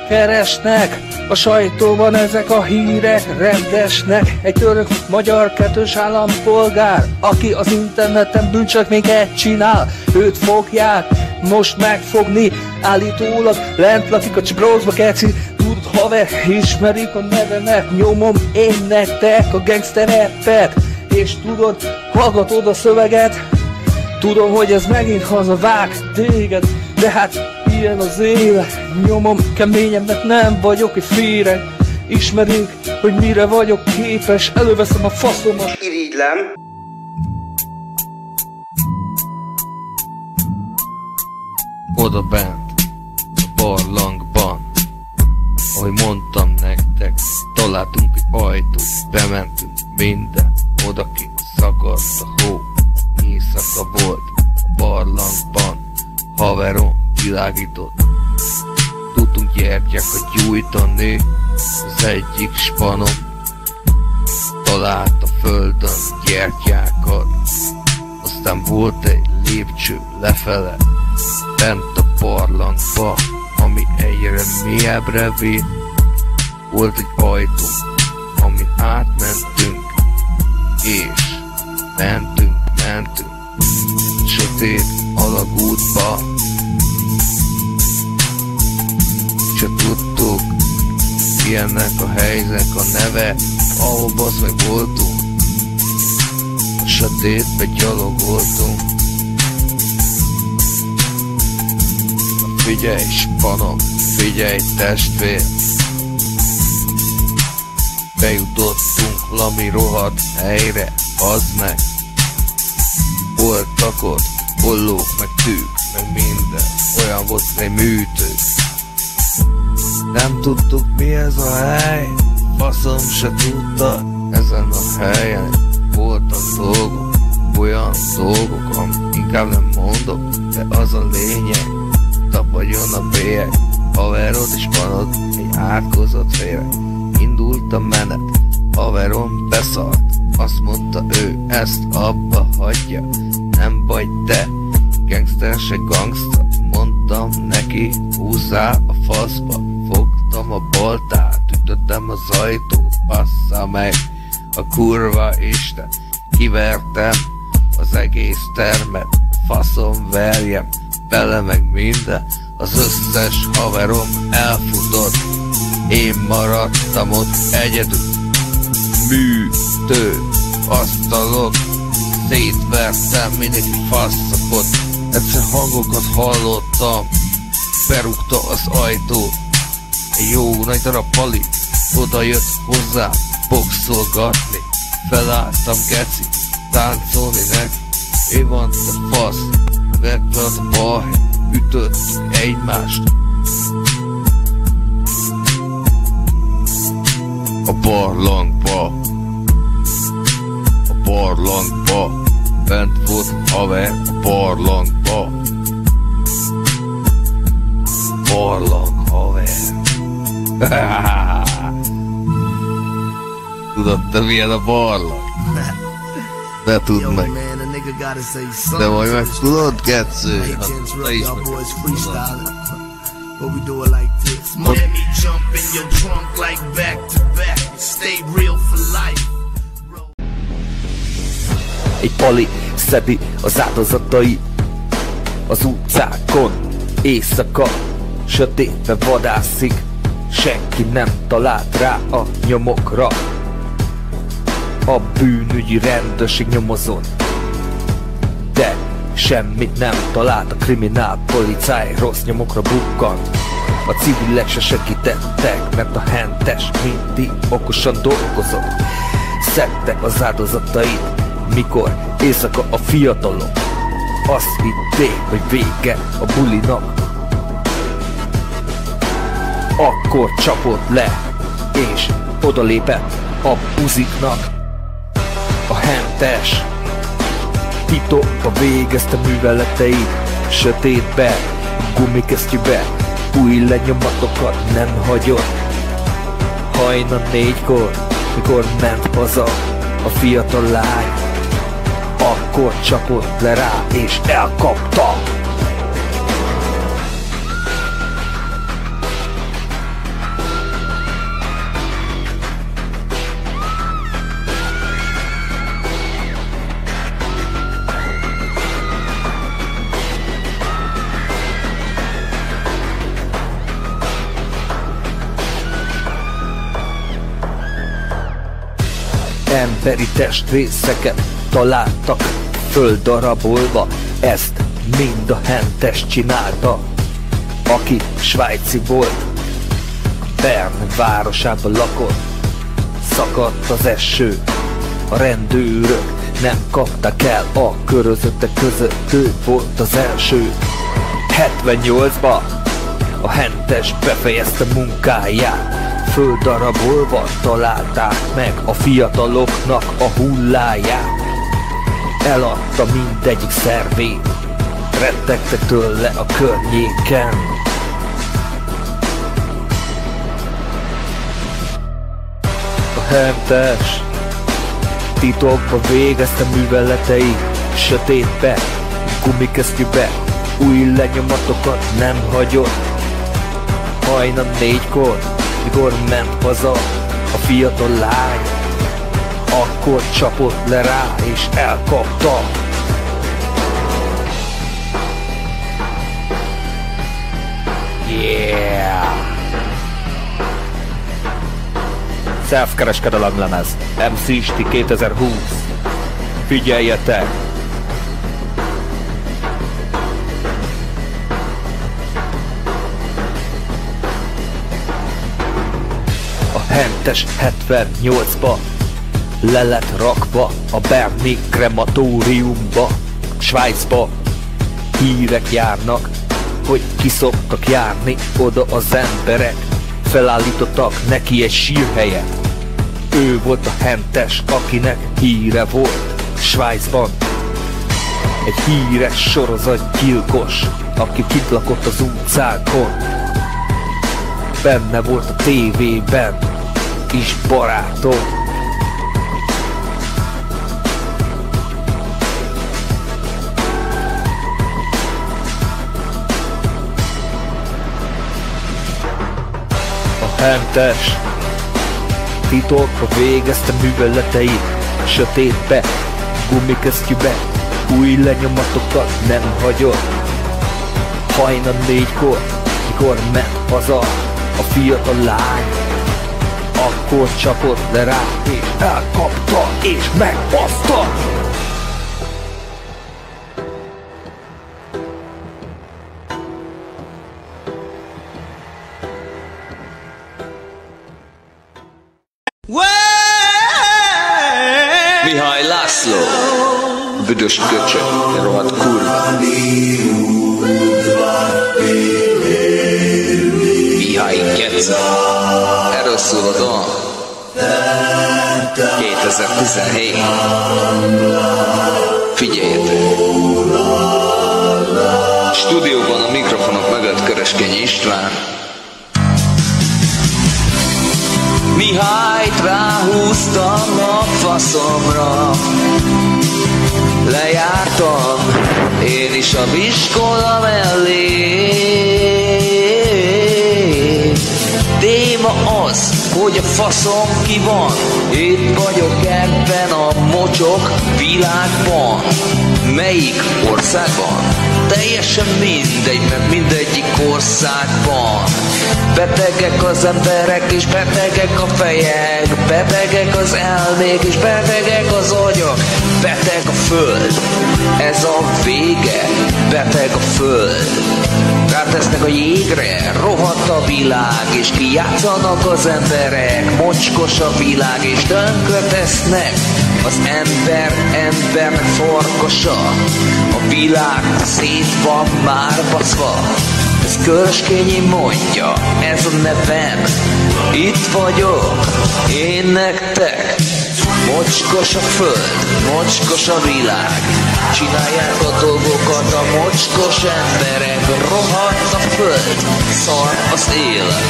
[SPEAKER 1] keresnek. A sajtóban ezek a hírek rendesnek Egy török magyar kettős állampolgár Aki az interneten bűncselekményeket csinál Őt fogják most megfogni. Állítólag lent lakik a csibrózba keci. Tudod haver, ismerik a nevemet Nyomom én nektek a gangster rappet. És tudod, hallgatod a szöveget? Tudom, hogy ez megint hazavág téged De hát ilyen az élet. Nyomom keményen, mert nem vagyok egy féreg Ismerik, hogy mire vagyok képes. Előveszem a faszomat.
[SPEAKER 14] Irigylem.
[SPEAKER 5] Oda bent, a barlangban. Ahogy mondtam nektek Találtunk egy ajtót, bementünk minden Oda ki szakadt a hó. Éjszaka volt a barlangban Haverom világított. Tudtunk gyertyákat gyújtani Az egyik spanom Talált a földön gyertyákat. Aztán volt egy lépcső lefele Bent a barlangba Ami egyre mélyebbre vitt Volt egy ajtó Amin átmentünk És mentünk mentünk sötét alagútba. Se tudtuk, ilyennek a helyzek a neve, ahol basz meg voltunk. A sötétbe gyalogoltunk. Figyelj, spanom, figyelj, testvér! Bejutottunk valami rohadt helyre, az meg. Voltak ott bollók, meg tűk, meg minden. Olyan volt, egy műtő. Nem tudtuk mi ez a hely. Faszom se tudta Ezen a helyen voltak dolgok. Olyan dolgok, amit inkább nem mondok De az a lényeg Tapadjon a bélyeg Haverod is panod egy átkozott félre Indult a menet Haverom beszart azt mondta ő, ezt abba hagyja. Nem vagy te, gangster se gangsta Mondtam neki, húzzál a faszba. Fogtam a boltát, ütöttem az ajtót Bassza meg, a kurva isten. Kivertem az egész termet Faszom verjem, bele meg minden Az összes haverom elfutott. Én maradtam ott egyedül. Műtő asztalok Szétvertem, mindenki faszapot Egyszer hangokat hallottam Berúgta az ajtó. Egy jó nagy darab pali Oda jött hozzá boxolgatni. Felálltam geci Táncolni neki Én te fasz Vette az a balhely Ütöttük egymást. A barlangba. Barlangba. Bent volt haver a barlangba. Barlang haver. (laughs) Tudod te milyen a barlang? De tudd meg De majd meg tudod, Getsző Te is meg But we do it like this. Let me jump in your trunk like back to back. Stay real for life.
[SPEAKER 1] Egy pali szedi az áldozatai. Az utcákon éjszaka Sötétbe vadászik. Senki nem talált rá a nyomokra. A bűnügyi rendőrség nyomozon De semmit nem talált a kriminál policáj Rossz nyomokra bukkant. A civilek se segítettek, mert a hentes mindig okosan dolgozott. Szedtek az áldozatait, mikor éjszaka a fiatalok Azt hitték, hogy vége a bulinak. Akkor csapott le, és odalépett a buziknak. A hentes titokba végezte műveleteit Sötétbe, gumikesztyűbe Új lenyomatokat nem hagyott. Hajna négykor, mikor ment haza a fiatal lány akkor csapott le rá és elkapta emberi testrészeket találtak földarabolva, ezt mind a hentes csinálta, aki svájci volt, Bern városában lakott, szakadt az eső, a rendőrök nem kaptak el a körözöttek között, ő volt az első. 78-ba a hentes befejezte munkáját, földarabolva találták meg a fiataloknak a hulláját. Eladta mindegyik szervét. Rettegtek tőle a környéken. A hentes titokba végezte műveletei Sötétbe, gumikesztyűbe Új lenyomatokat nem hagyott. Hajna négykor, mikor ment haza a fiatal lány, akkor csapott le rá és elkapta. Yeah! Self-kereskedelem lemez. MC Isti 2020. Figyeljetek! Hentes 78-ba le lett rakva a Berni krematóriumba, Svájcba. Hírek járnak, hogy kiszoktak járni oda az emberek. Felállítottak neki egy sírhelyet. Ő volt a hentes, akinek híre volt Svájcban. Egy híres sorozatgyilkos, aki kint lakott az utcákon. Benne volt a tévében is barátom. Hentes titokba végezte műveleteit Sötétbe, gumikesztyűbe Új lenyomatokat nem hagyott Hajnal négykor, mikor ment haza A fiatal lány Akkor csapott le rá És elkapta és megbaszta
[SPEAKER 15] Mihály László, büdös köcsög, 2017. Figyeljetek! Stúdióban a mikrofonok mögött Köröskény István, Mihályt ráhúztam a faszomra Lejártam én is a viskola mellé hogy a faszom ki van. Itt vagyok ebben a mocsok világban. Melyik országban? Teljesen mindegy, mert mindegyik országban. Betegek az emberek és betegek a fejek. Betegek az elmék és betegek az agyak. Beteg a föld, ez a vége Beteg a föld. Rátesznek a jégre, rohadt a világ És kijátszanak az emberek Mocskos a világ és tönkre Az ember embernek farkasa. A világ szét van már baszva. Ez Körskényi mondja, ez a nevem. Itt vagyok, én nektek Mocskos a föld, mocskos a világ. Csinálják a dolgokat a mocskos emberek. Rohadt a föld, szar az élet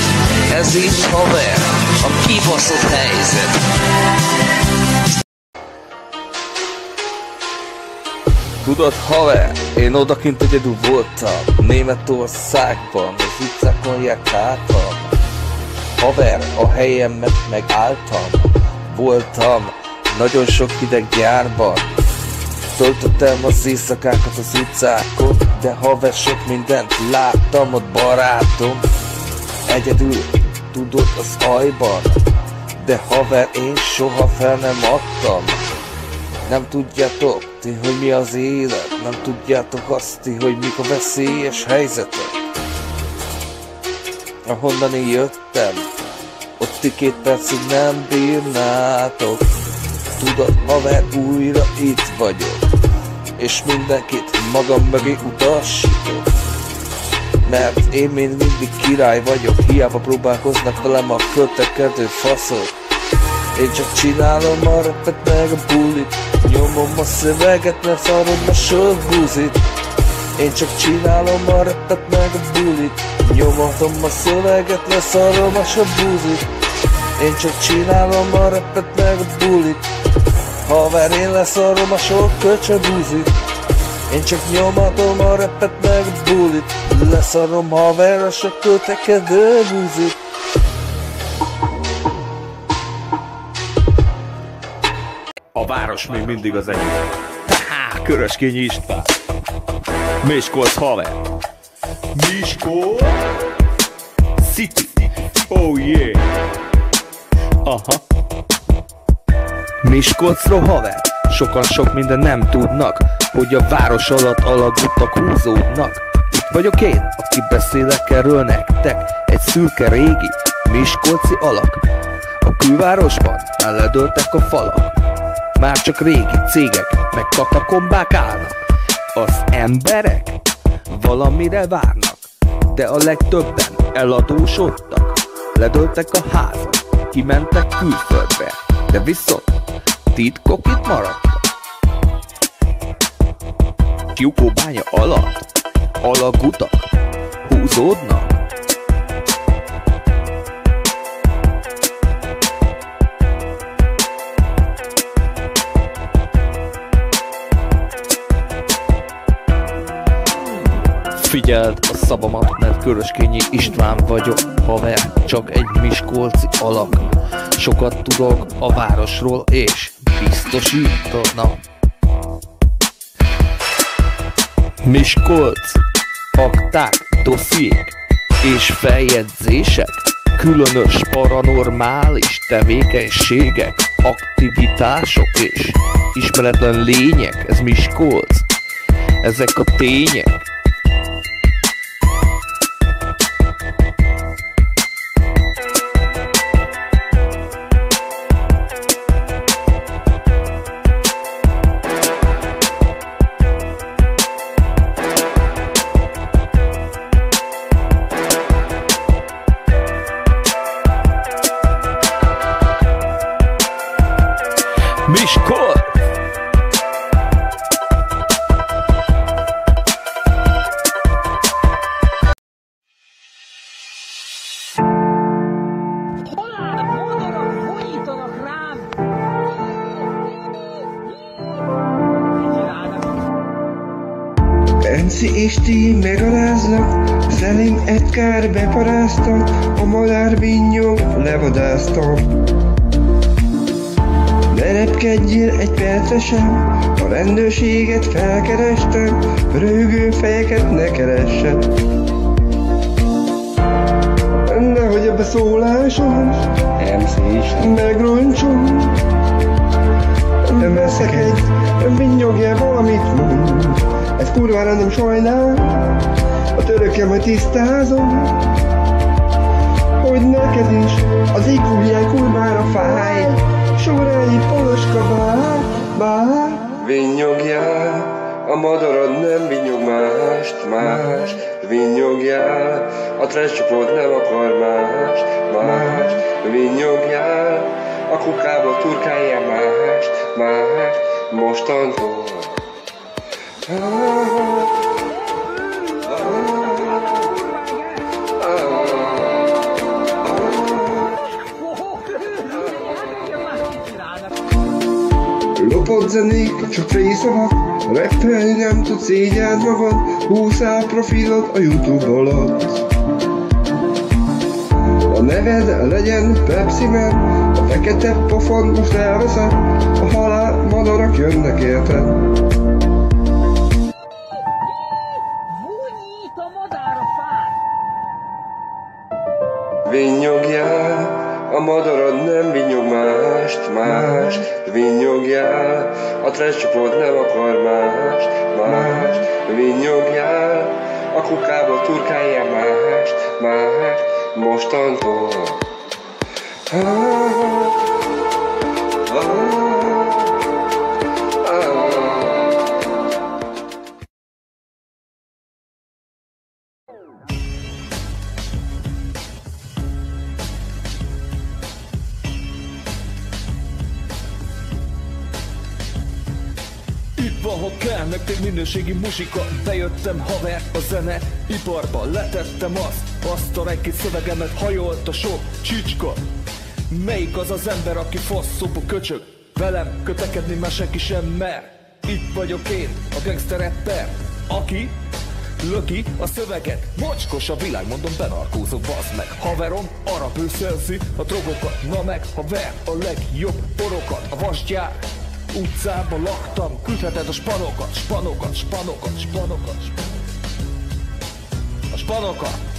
[SPEAKER 15] Ez itt haver, a kibaszott helyzet.
[SPEAKER 5] Tudod, haver, én odakint egyedül voltam Németországban, az utcákon járkáltam. Haver, a helyemet megálltam Voltam nagyon sok hideg gyárban. Töltöttem az éjszakákat az utcákon De haver, sok mindent láttam ott barátom. Egyedül, tudod, az ajban De haver, én soha fel nem adtam. Nem tudjátok ti, hogy mi az élet Nem tudjátok azt ti, hogy mik a veszélyes helyzetek. Ahonnan én jöttem Ott ti két percig nem bírnátok Tudod, haver, újra itt vagyok. És mindenkit magam mögé utasítok. Mert én még mindig király vagyok Hiába próbálkoznak velem a költekedő faszok. Én csak csinálom a repet meg a bulit Nyomom a szöveget, ne szarom a sok buzit Én csak csinálom a repet meg a bulit Nyomatom a szöveget, ne szarom a buzit Én csak csinálom a repet meg a bulit Haver, én leszarom a sok köcsö buzit én csak nyomatom a repet meg a bulit Leszarom haver a sok költekedő buzit
[SPEAKER 1] A város még mindig az. Há, Köröskényi István. Miskolc haver. Miskolc!
[SPEAKER 5] Oh yeah! Aha. Miskolcról haver, sokan sok minden nem tudnak, hogy a város alatt alagutak húzódnak. Itt vagyok én, aki beszélek erről nektek, egy szürke régi, Miskolci alak. A külvárosban eledöltek a falak, már csak régi cégek, meg katakombák állnak. Az emberek valamire várnak, de a legtöbben eladósodtak. Ledöltek a házak, kimentek külföldre, de viszont titkok itt maradtak. Tyúkóbánya alatt alagutak húzódnak. Figyeld a szavamat, mert Köröskényi István vagyok, haver, csak egy miskolci alak. Sokat tudok a városról, és biztosítanak. Miskolc, akták, dossziék és feljegyzések, különös paranormális tevékenységek, aktivitások és ismeretlen lények, ez Miskolc. Ezek a tények,
[SPEAKER 16] Edgar beparáztam, a madár vinyog levadáztam. Ne repkedjél egy percre sem, a rendőrséget felkerestem, röhögő fejeket ne keressen. Nehogy a beszólásom, MC is megroncsom, nem veszek egy, vinnyogja valamit mond, ez kurvára nem sajnál, a törökkel majd tisztázom, hogy neked is az IQ hiány kurvára fáj, sorányi poloska bár, bár. Vinyogjál, a madarad nem vinyog mást, más, vinyogjál, a trash csoport nem akar más, más, vinyogjál, a kukába turkáljál más, más, mostantól. Lopott csak fészavak, rappelni nem tudsz szégyeld magad, húszál profilod a Youtube alatt. A neved legyen Pepsi Man, a fekete pofon most elveszed, a halál madarak jönnek érted. Vinyogjál, csoport nem akar más, más, vinyogjál, a kukába turkáljál más, más, mostantól. Ah,
[SPEAKER 1] minőségi musika Bejöttem haver a zene. Iparba Letettem azt, azt a egy szövegemet Hajolt a sok csicska. Melyik az az ember, aki faszóba köcsög? Velem kötekedni már senki sem mer Itt vagyok én, a gangster rapper. Aki löki a szöveget Mocskos a világ, mondom, benarkózok, bazd meg. Haverom arra bőszelzi a drogokat Na meg, ha ver a legjobb porokat A vasgyár utcába laktam Küldheted a spanokat, spanokat, spanokat, spanokat, spanokat. A spanokat!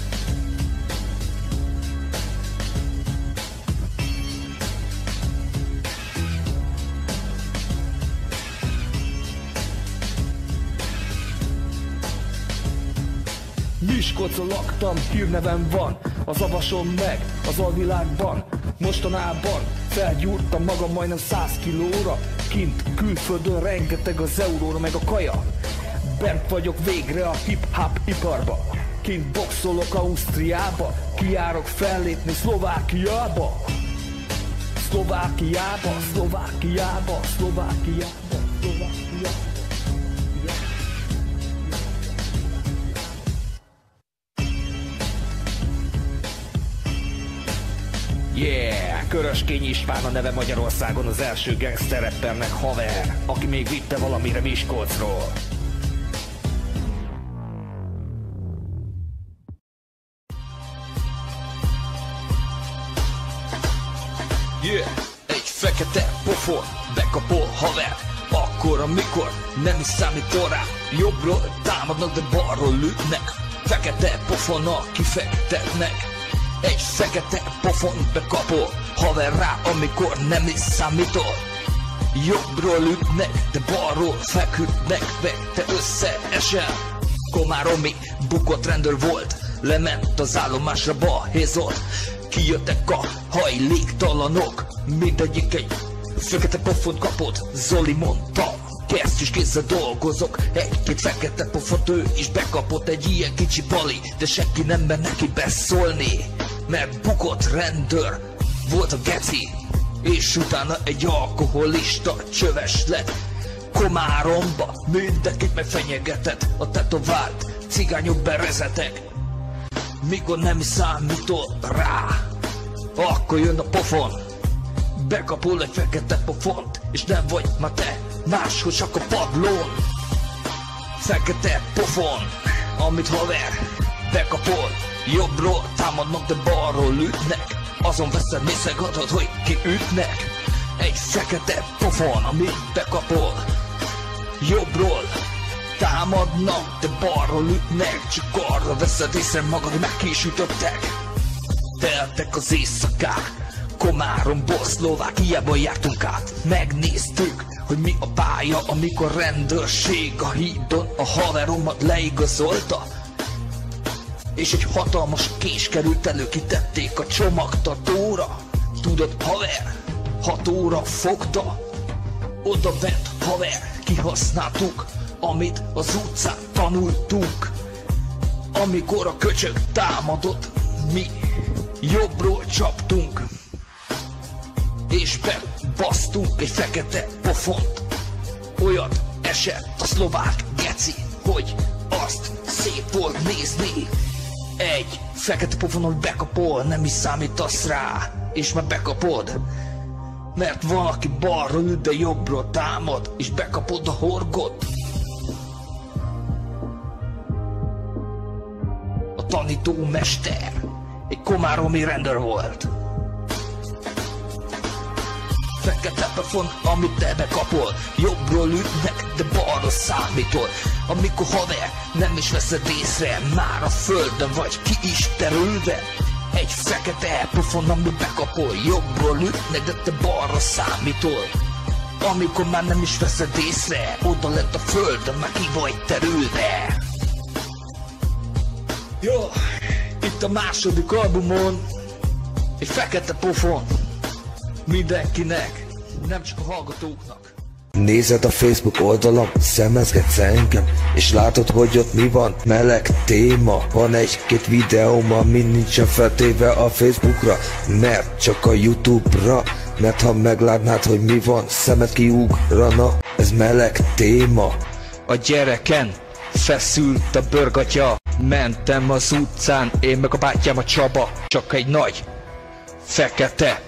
[SPEAKER 17] Miskolcon laktam, hírnevem van Az avasom meg az alvilágban Mostanában felgyúrtam magam majdnem 100 kilóra Kint külföldön rengeteg az euróra meg a kaja. Bent vagyok végre a hip-hop iparba. Kint boxolok Ausztriába Kiárok fellépni Szlovákiába. Szlovákiába, Szlovákiába, Szlovákiába, Szlovákiába Yeah! Köröskény István a neve Magyarországon az első gangster haver, aki még vitte valamire Miskolcról.
[SPEAKER 1] Yeah, egy fekete pofon, bekapol haver Akkor, amikor nem is számít rá Jobbról támadnak, de balról lőtnek Fekete pofonnal kifektetnek Egy fekete pofon bekapol Haver rá, amikor nem is számítol. Jobbról ütnek, de balról feküdnek meg Te összeesel. Komáromi bukott rendőr volt Lement az állomásra balhézott Kijöttek a hajléktalanok Mindegyik egy fekete pofont kapott Zoli mondta is kézzel dolgozok. Egy-két fekete pofont ő is bekapott Egy ilyen kicsi pali De senki nem mer neki beszólni Mert bukott rendőr. Volt a geci És utána egy alkoholista Csöves lett Komáromba Mindenkit megfenyegetett A tetovált cigányok berezetek mikor nem számítol rá Akkor jön a pofon. Bekapol egy fekete pofont És nem vagy ma te Máshogy csak a padlón. Fekete pofon Amit haver Bekapol. Jobbról támadnak, de balról ütnek. Azon veszed nézegatod, hogy ki ütnek Egy fekete pofon, amit bekapol. Jobbról támadnak, de balról ütnek. Csak arra veszed észre magad, hogy megkésütöttek Teltek az éjszakák Komáromból Szlovákiába jártunk át. Megnéztük, hogy mi a pálya Amikor rendőrség a hídon A haveromat leigazolta. És egy hatalmas kés került elő Kitették a csomagtartóra Tudod, haver, hat óra fogta. Oda bent, haver, kihasználtuk amit az utcán tanultunk. Amikor a köcsög támadott, mi jobbról csaptunk, és bebasztunk egy fekete pofont. Olyat esett a szlovák geci, hogy azt szép volt nézni. Egy fekete pofonon bekapol, nem is számítasz rá, és már bekapod. Mert valaki balra ül, de jobbra támad, és bekapod a horgot. tanítómester. Egy komáromi rendőr volt. Fekete pefon, amit te bekapol. Jobbról ütnek, de balra számítol. Amikor haver, nem is veszed észre Már a földön vagy ki is terülve. Egy fekete pofon, amit bekapol. Jobbról ütnek, de te balra számítol. Amikor már nem is veszed észre Oda lett a földön, már ki vagy terülve. Jó, itt a második albumon egy fekete pofon mindenkinek, nem csak a hallgatóknak.
[SPEAKER 8] Nézed a Facebook oldalam, szemezgetsz engem És látod, hogy ott mi van? Meleg téma. Van egy-két videóm, ami nincsen feltéve a Facebookra Mert csak a Youtube-ra. Mert ha meglátnád, hogy mi van Szemed kiugrana. Ez meleg téma.
[SPEAKER 1] A gyereken feszült a bőrgatja Mentem az utcán, én meg a bátyám a Csaba. Csak egy nagy, fekete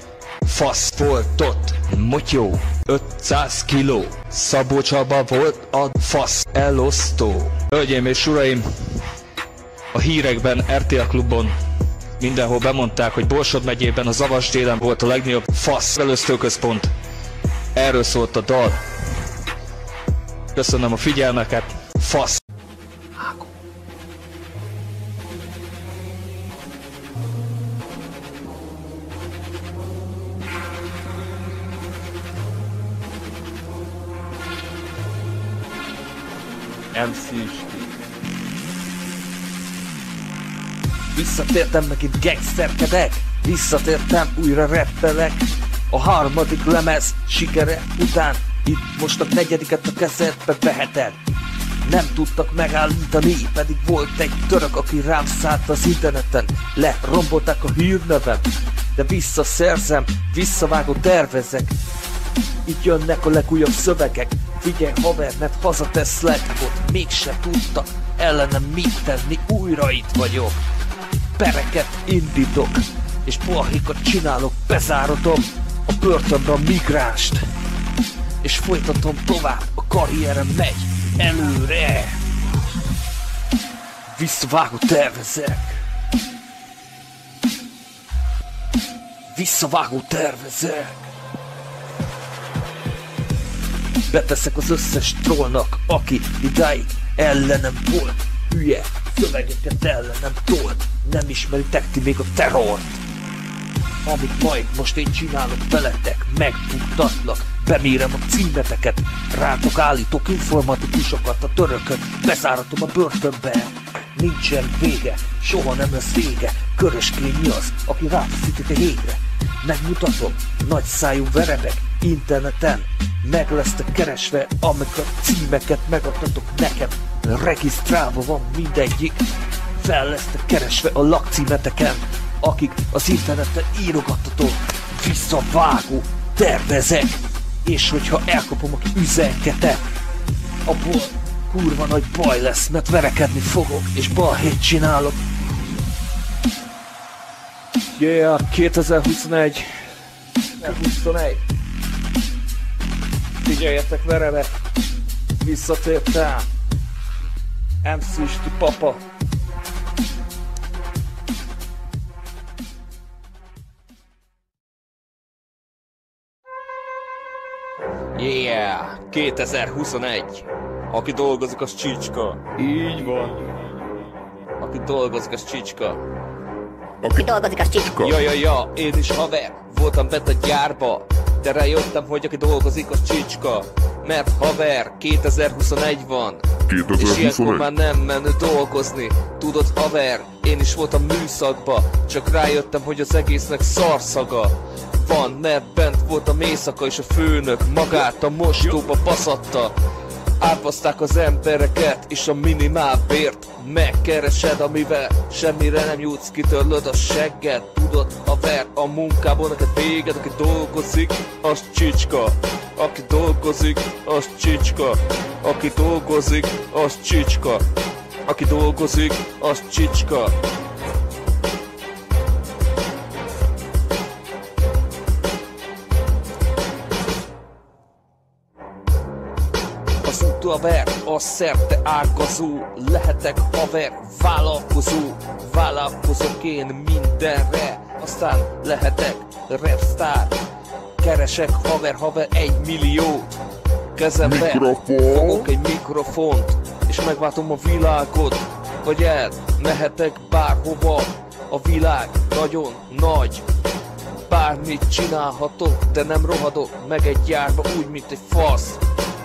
[SPEAKER 1] fasz volt ott Motyó, 500 kiló Szabó Csaba volt a fasz elosztó Hölgyeim és uraim, a hírekben, RTL klubon mindenhol bemondták, hogy Borsod megyében a Zavas délen volt a legnagyobb fasz központ. Erről szólt a dal. Köszönöm a figyelmeket. Fasz.
[SPEAKER 5] MC
[SPEAKER 1] Visszatértem megint gangsterkedek. Visszatértem, újra reppelek. A harmadik lemez sikere után Itt most a negyediket a kezedbe veheted. Nem tudtak megállítani, pedig volt egy török, aki rám szállt az interneten. Lerombolták a hírnevem, de visszaszerzem, visszavágó tervezek. Itt jönnek a legújabb szövegek, figyelj haver, mert hazateszlek, ott mégsem tudta ellenem mit tenni, újra itt vagyok. Pereket indítok, és balhikat csinálok, bezárodom a börtönbe a migránst. És folytatom tovább, a karrierem megy előre. Visszavágó tervezek. Visszavágó tervezek. Beteszek az összes trollnak, aki idáig ellenem volt. Hülye szövegeket ellenem tolt. Nem ismeritek ti még a terrort. Amit majd most én csinálok veletek, megbuktatlak, bemérem a címeteket, rátok állítok informatikusokat a törökön, bezáratom a börtönbe. Nincsen vége, soha nem lesz vége, köröskény mi az, aki ráteszitek egy égre. Megmutatom, nagy szájú verebek, interneten, meg lesztek keresve, amikor címeket megadtatok nekem, regisztrálva van mindegyik, fel lesztek keresve a lakcímeteken, akik az interneten írogattatok, visszavágó, tervezek, és hogyha elkapom, aki üzenkete, abból kurva nagy baj lesz, mert verekedni fogok, és balhét csinálok. Yeah, 2021. 2021. Figyeljetek vereme, visszatértem. MC Isti papa.
[SPEAKER 5] Yeah, 2021. Aki dolgozik, az csicska. Így van. Aki dolgozik, az csicska.
[SPEAKER 18] Aki dolgozik, az csicska.
[SPEAKER 5] Ja, ja, ja, én is haver, voltam bent a gyárba, de rájöttem, hogy aki dolgozik, az csicska. Mert haver, 2021 van.
[SPEAKER 19] 2021?
[SPEAKER 5] És ilyenkor már nem menő dolgozni. Tudod, haver, én is voltam műszakba, csak rájöttem, hogy az egésznek szarszaga van, mert bent volt a éjszaka és a főnök magát a mostóba baszatta. Átbaszták az embereket, és a minimálbért megkeresed, amivel semmire nem jutsz, kitörlöd a segged, tudod, a ver a munkából neked véged, aki dolgozik, az csicska. Aki dolgozik, az csicska. Aki dolgozik, az csicska. Aki dolgozik, az csicska. Haver, a szerte ágazó Lehetek haver, vállalkozó Vállalkozok én mindenre Aztán lehetek rapstar Keresek haver, haver egy millió Kezembe.
[SPEAKER 19] Mikrofon.
[SPEAKER 5] fogok egy mikrofont És megváltom a világot Vagy el mehetek bárhova. A világ nagyon nagy. Bármit csinálhatok, de nem rohadok meg egy gyárba úgy, mint egy fasz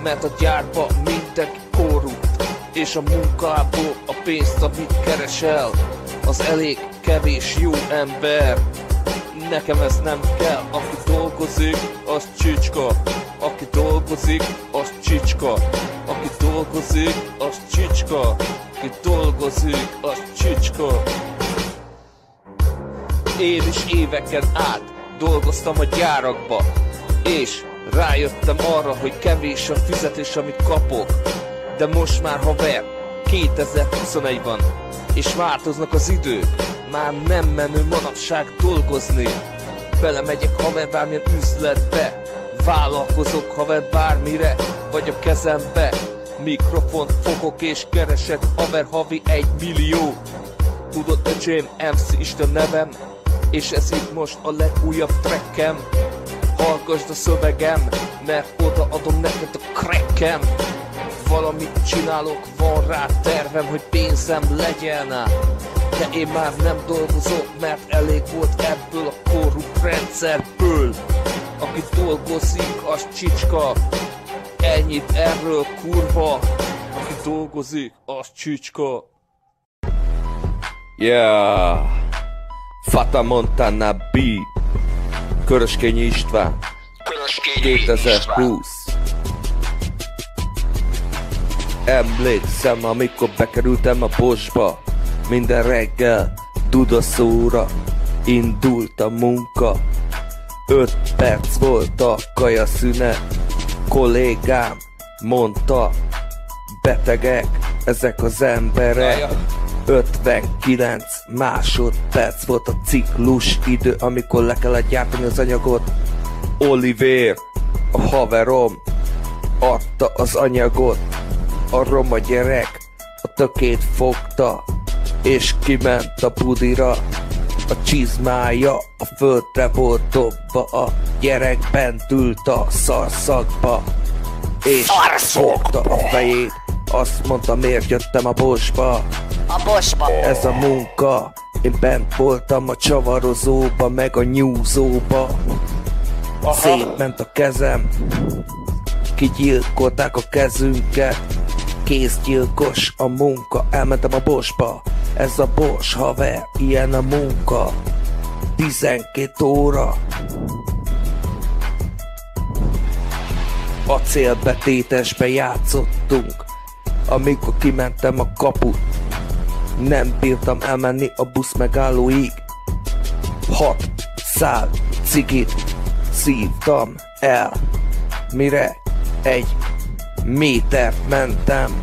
[SPEAKER 5] Mert a gyárba mindenki korrupt És a munkából a pénzt, amit keresel Az elég kevés jó ember. Nekem ez nem kell, aki dolgozik, az csicska. Aki dolgozik, az csicska. Aki dolgozik, az csicska. Aki dolgozik, az csicska. Én is éveken át dolgoztam a gyárakba, és rájöttem arra, hogy kevés a fizetés, amit kapok. De most már haver, 2021 van, és változnak az idők. Már nem menő manapság dolgozni. Belemegyek haver bármilyen üzletbe, vállalkozok haver bármire, vagy a kezembe. Mikrofont fogok és keresek haver havi egy millió. Tudod, öcsém, MC Isten nevem, és ez itt most a legújabb trekkem Hallgasd a szövegem, mert odaadom neked a crackem Valamit csinálok, van rá tervem, hogy pénzem legyen. De én már nem dolgozok, mert elég volt ebből a korrupt rendszerből. Aki dolgozik, az csicska. Ennyit erről kurva. Aki dolgozik, az csicska. Yeah! Fata Montana B. Köröskényi István.
[SPEAKER 1] Köröskényi
[SPEAKER 5] 2020. Emlékszem, amikor bekerültem a posba Minden reggel dudaszóra indult a munka. Öt perc volt a kaja szünet Kollégám mondta Betegek ezek az emberek 59 másodperc volt a ciklus idő, amikor le kellett gyártani az anyagot. Oliver, a haverom, adta az anyagot. A roma gyerek a tökét fogta, és kiment a budira. A csizmája a földre volt dobva, a gyerek bent ült a szarszakba, és fogta a fejét. Azt mondta, miért jöttem a bosba.
[SPEAKER 18] A bosba.
[SPEAKER 5] Ez a munka. Én bent voltam a csavarozóba Meg a nyúzóba. Szétment a kezem. Kigyilkolták a kezünket. Kézgyilkos a munka. Elmentem a bosba. Ez a bos haver Ilyen a munka. 12 óra. Acélbetétesbe játszottunk Amikor kimentem a kaput nem bírtam elmenni a busz megállóig. Hat szál cigit szívtam el Mire egy métert mentem.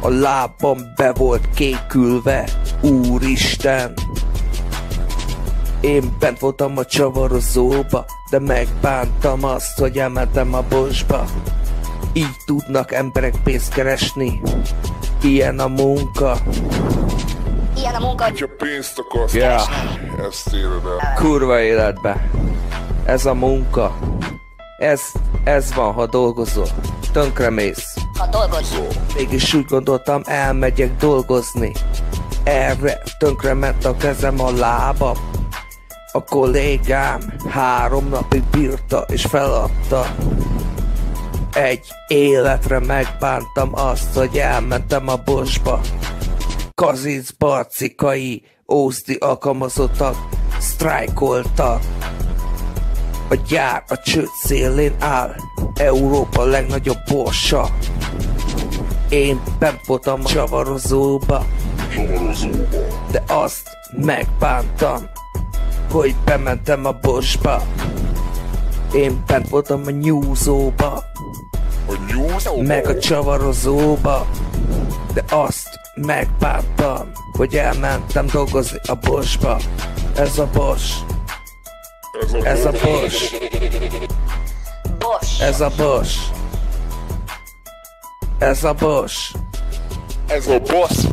[SPEAKER 5] A lábam be volt kékülve Úristen. Én bent voltam a csavarozóba De megbántam azt, hogy elmentem a bosba Így tudnak emberek pénzt keresni Ilyen a munka
[SPEAKER 18] Ilyen a munka,
[SPEAKER 16] Ha pénzt akarsz
[SPEAKER 5] Ja.
[SPEAKER 16] ezt éred el.
[SPEAKER 5] Kurva életbe. Ez a munka. Ez, ez van, ha dolgozol. Tönkremész.
[SPEAKER 18] ha dolgozol.
[SPEAKER 5] Mégis úgy gondoltam, elmegyek dolgozni. Erre tönkrement a kezem a lábam. A kollégám három napig bírta és feladta. Egy életre megbántam azt, hogy elmentem a bosba. Kazic barcikai, ózdi alkalmazottak, sztrájkoltak. A gyár a csőd szélén áll, Európa legnagyobb borsa. Én bent a csavarozóba, de azt megbántam, hogy bementem a bosba. Én bent voltam a nyúzóba,
[SPEAKER 16] A nyúzóba?
[SPEAKER 5] meg a csavarozóba, de azt megbántam, hogy elmentem dolgozni a bosba. Ez a bos,
[SPEAKER 16] Ez a,
[SPEAKER 5] bos,
[SPEAKER 18] Bos.
[SPEAKER 5] ez a bos, ez a bos.
[SPEAKER 16] Ez a boss.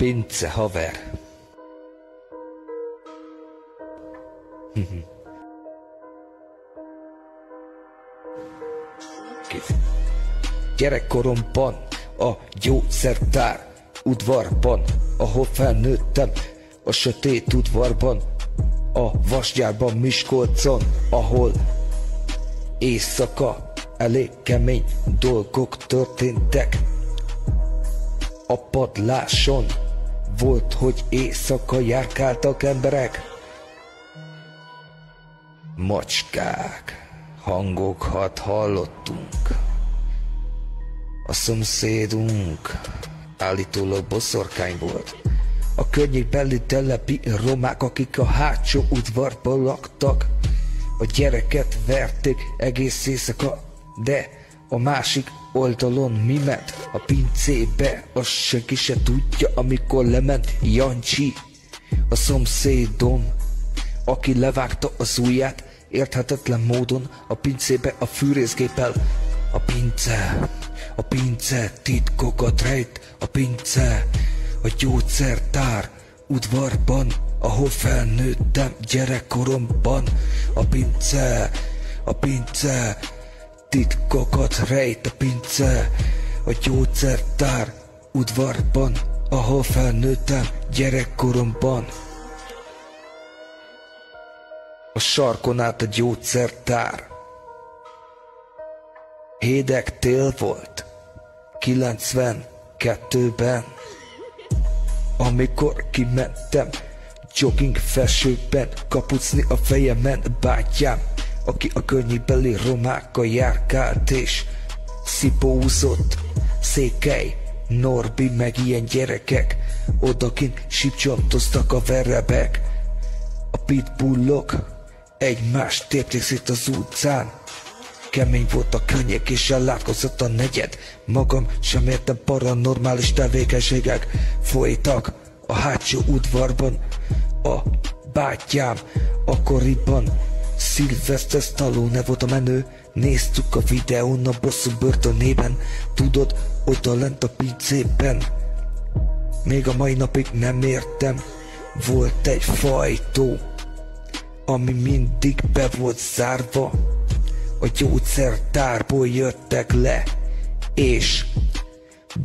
[SPEAKER 1] Pince haver. Gyerekkoromban a gyógyszertár udvarban, ahol felnőttem, a sötét udvarban, a vasgyárban Miskolcon, ahol éjszaka elég kemény dolgok történtek. A padláson volt, hogy éjszaka járkáltak emberek. Macskák, hangokat hallottunk. A szomszédunk állítólag boszorkány volt. A környékbeli telepi romák, akik a hátsó udvarban laktak, a gyereket verték egész éjszaka, de a másik oldalon mi ment a pincébe, azt senki se tudja, amikor lement Jancsi, a szomszédom, aki levágta az ujját, érthetetlen módon a pincébe a fűrészgéppel. A pince, a pince titkokat rejt, a pince, a gyógyszertár udvarban, ahol felnőttem gyerekkoromban. A pince, a pince titkokat rejt, a pince, a gyógyszertár udvarban, ahol felnőttem gyerekkoromban. A sarkon át a gyógyszertár.
[SPEAKER 20] Hédek tél volt, 92-ben, amikor kimentem, jogging felsőben, kapucni a fejemen, bátyám, aki a környékbeli romákkal járkált és szipózott, székely, Norbi meg ilyen gyerekek, odakint sipcsontoztak a verebek, a pitbullok egymást tépték szét az utcán, Kemény volt a könnyek és ellátkozott a negyed. Magam sem értem paranormális tevékenységek Folytak a hátsó udvarban. A bátyám akkoriban Sylvester Stallone volt a menő. Néztük a videón a bosszú börtönében. Tudod, oda lent a pincében. Még a mai napig nem értem. Volt egy fajtó Ami mindig be volt zárva. A gyógyszertárból jöttek le, és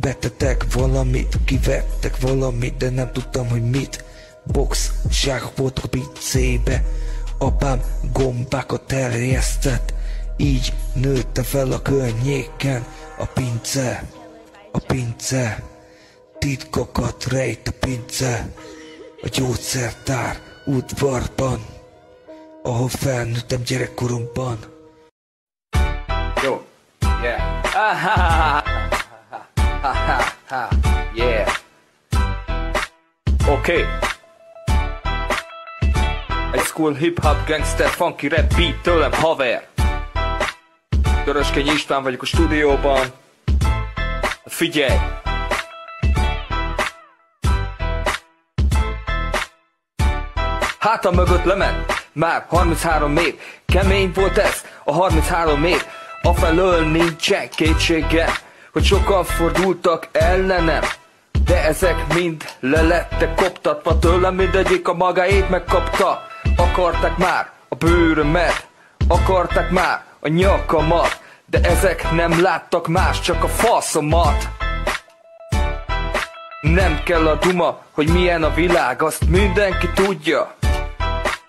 [SPEAKER 20] betetek valamit, kivettek valamit, de nem tudtam, hogy mit. Box volt a pincébe, apám gombákat terjesztett, így nőtte fel a környéken a pince, a pince. Titkokat rejt a pince, a gyógyszertár udvarban, ahol felnőttem gyerekkoromban.
[SPEAKER 1] Jó. Yeah. Ah, ha, ha, ha, ha, ha, Yeah. Oké. Okay. Egy school hip-hop gangster funky rap beat tőlem haver. Köröskény István vagyok a stúdióban. Figyelj! Hátam mögött lement, már 33 év, kemény volt ez, a 33 év, Afelől nincsen kétsége, hogy sokan fordultak ellenem de ezek mind le lettek koptatva Tőlem mindegyik a magáét megkapta Akarták már a bőrömet Akarták már a nyakamat De ezek nem láttak más, csak a faszomat. Nem kell a duma, hogy milyen a világ Azt mindenki tudja.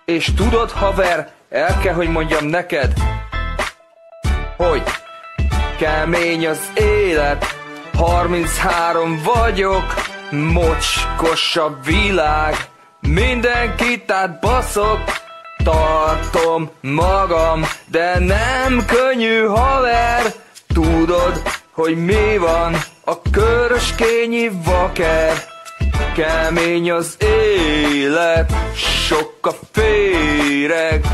[SPEAKER 1] És tudod haver, el kell, hogy mondjam neked hogy kemény az élet. 33 vagyok, mocskos a világ Mindenkit átbaszok, tartom magam De nem könnyű haver, tudod, hogy mi van? A köröskényi vaker. Kemény az élet, sok a féreg.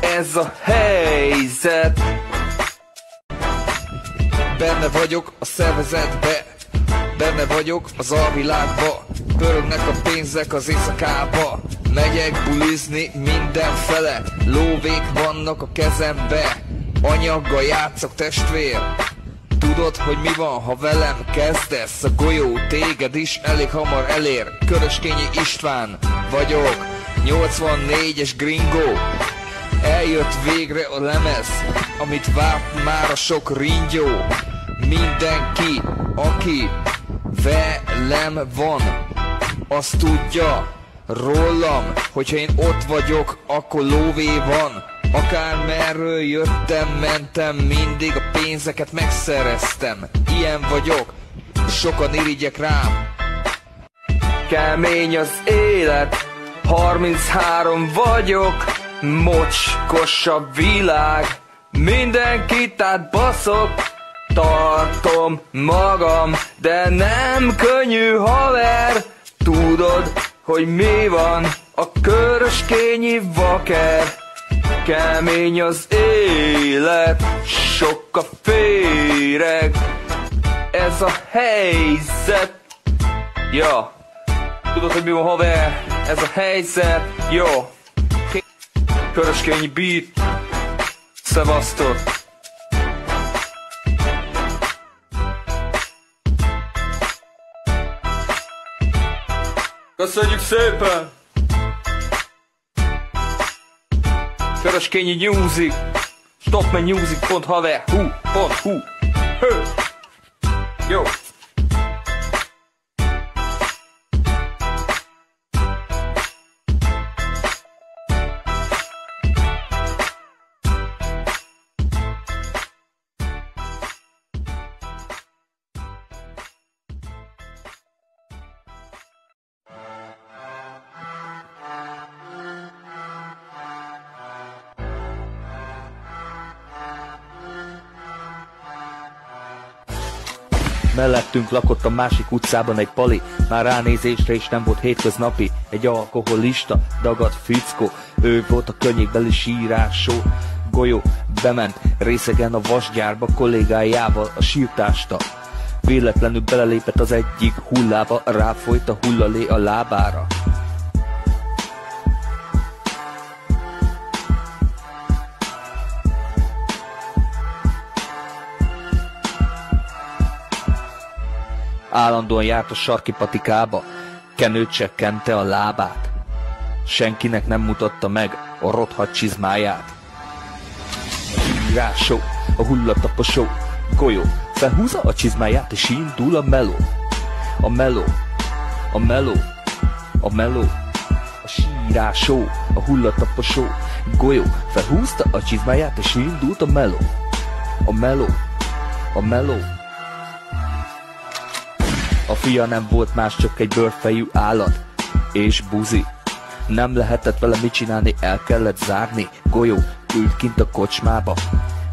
[SPEAKER 1] Ez a helyzet.
[SPEAKER 21] Benne vagyok a szervezetbe Benne vagyok az alvilágba. Pörögnek a pénzek az éjszakába. Megyek bulizni mindenfele. Lóvék vannak a kezembe. Anyaggal játszok testvér. Tudod, hogy mi van, ha velem kezdesz? A golyó téged is elég hamar elér. Köröskényi István vagyok. 84-es gringo Eljött végre a lemez, amit várt már a sok ringyó. Mindenki, aki velem van, azt tudja rólam, hogyha én ott vagyok, akkor lóvé van. Akár merről jöttem, mentem, mindig a pénzeket megszereztem. Ilyen vagyok, sokan irigyek rám.
[SPEAKER 1] Kemény az élet, 33 vagyok, mocskos a világ, mindenkit átbaszok, tartom magam, de nem könnyű haver, tudod, hogy mi van a köröskényi vaker. Kemény az élet, sok a féreg, ez a helyzet. Ja, tudod, hogy mi van haver, ez a helyzet, jó. Köröskényi beat, szevasztok. Köszönjük szépen! Köröskényi Music Stopmanmusic.haver Hu, pont, hu Hő! Jó! Mellettünk lakott a másik utcában egy pali, már ránézésre is nem volt hétköznapi. Egy alkoholista, dagad fickó, ő volt a könnyékbeli sírásó. Golyó bement részegen a vasgyárba kollégájával a sírtásta. Véletlenül belelépett az egyik hullába, ráfolyt a hullalé a lábára. Állandóan járt a sarki patikába, kenőt csekkente a lábát. Senkinek nem mutatta meg a rothadt csizmáját. Rásó, a hullataposó, golyó, felhúzza a csizmáját és indul a meló. A meló, a meló, a meló, a sírásó, a hullataposó, golyó, felhúzta a csizmáját és indult a meló. A meló, a meló, fia nem volt más, csak egy bőrfejű állat. És buzi. Nem lehetett vele mit csinálni, el kellett zárni. Golyó ült kint a kocsmába.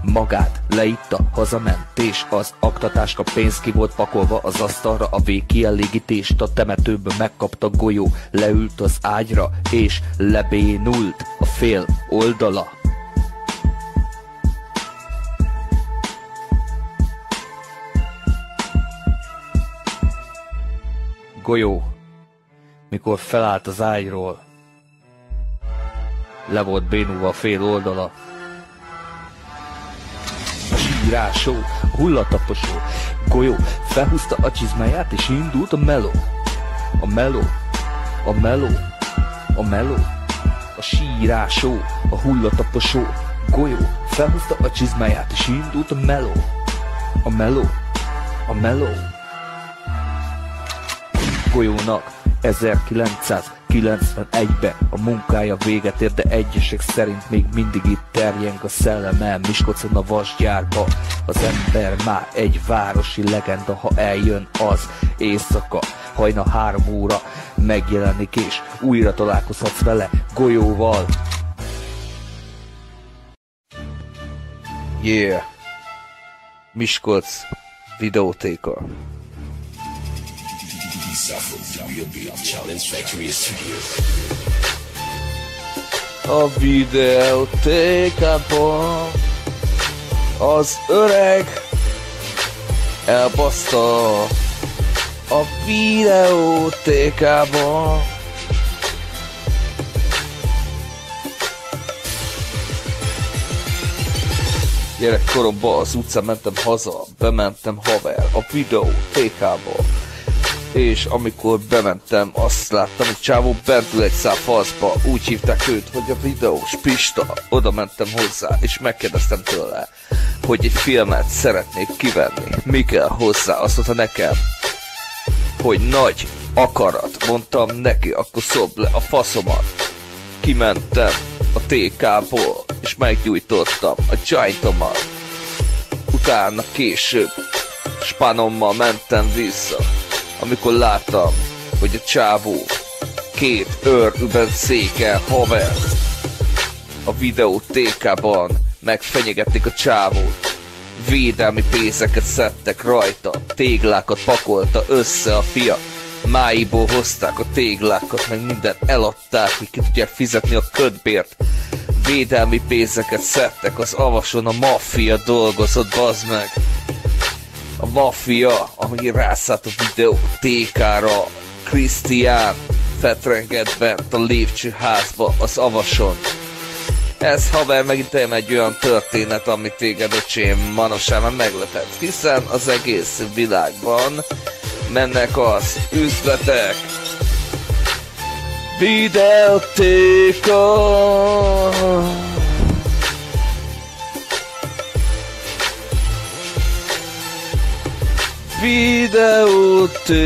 [SPEAKER 1] Magát leitta, hazament, és az aktatáska pénz ki volt pakolva az asztalra, a végkielégítést a temetőből megkapta golyó, leült az ágyra, és lebénult a fél oldala. Golyó, mikor felállt az ágyról, le volt bénulva a fél oldala. A sírásó, a hullataposó, golyó felhúzta a csizmáját és indult a meló. A meló, a meló, a meló, a sírásó, a hullataposó, golyó felhúzta a csizmáját és indult a meló. A meló, a meló, golyónak 1991-ben a munkája véget ér, de egyesek szerint még mindig itt terjeng a szelleme Miskolcon a vasgyárba. Az ember már egy városi legenda, ha eljön az éjszaka. Hajna három óra megjelenik és újra találkozhatsz vele golyóval.
[SPEAKER 5] Yeah. Miskolc videótéka. A videótékában az öreg elbaszta a videótékában. Gyerekkoromban az utcán mentem haza, bementem haver a videótékába és amikor bementem, azt láttam, hogy csávó bent ül egy szál faszba, úgy hívták őt, hogy a videós Pista. Oda mentem hozzá, és megkérdeztem tőle, hogy egy filmet szeretnék kivenni. Mi kell hozzá? Azt mondta nekem, hogy nagy akarat. Mondtam neki, akkor szob le a faszomat. Kimentem a TK-ból, és meggyújtottam a jointomat. Utána később spanommal mentem vissza amikor láttam, hogy a csávó két őrűben székel haver. A videó TK-ban megfenyegették a csávót. Védelmi pénzeket szedtek rajta, téglákat pakolta össze a fia. Máiból hozták a téglákat, meg mindent eladták, hogy ki tudják fizetni a ködbért. Védelmi pénzeket szedtek, az avason a maffia dolgozott, bazd meg a maffia, ami rászállt a videó TK-ra, Krisztián fetrengett bent a lépcsőházba, az avason. Ez haver megint egy olyan történet, amit téged öcsém manasában meglepett, hiszen az egész világban mennek az üzletek. Videótéka videótéka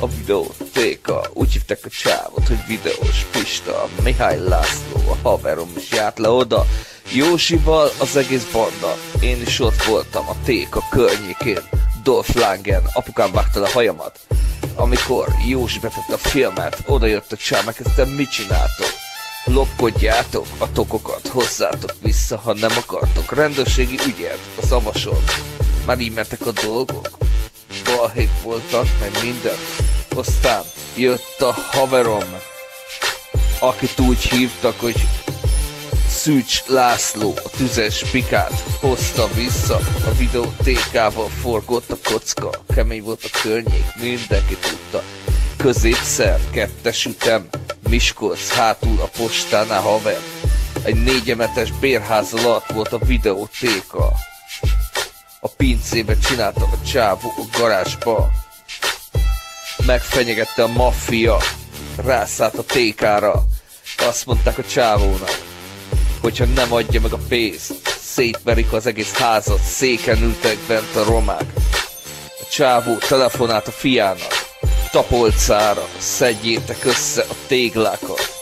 [SPEAKER 5] A videótéka, úgy hívták a csávot, hogy videós Pista, Mihály László, a haverom is járt le oda, Jósival az egész banda. Én is ott voltam a téka környékén, Dolph Langen, apukám vágta a hajamat. Amikor Józsi betette a filmet, oda jött a csáv, megkezdtem, mit csináltok? Lopkodjátok a tokokat, hozzátok vissza, ha nem akartok. Rendőrségi ügyet, a szavason. Már mentek a dolgok. Balhék voltak, meg minden. Aztán jött a haverom, akit úgy hívtak, hogy Szűcs László, a tüzes pikát hozta vissza, a videó TK-val forgott a kocka, kemény volt a környék, mindenki tudta. Középszer, kettes ütem, Miskolc hátul a postánál haver. Egy négyemetes bérház alatt volt a videótéka. A pincébe csinálta a csávó a garázsba. Megfenyegette a maffia, rászállt a tékára. Azt mondták a csávónak, hogyha nem adja meg a pénzt, szétverik az egész házat, széken ültek bent a romák. A csávó telefonált a fiának, tapolcára, szedjétek össze a téglákat.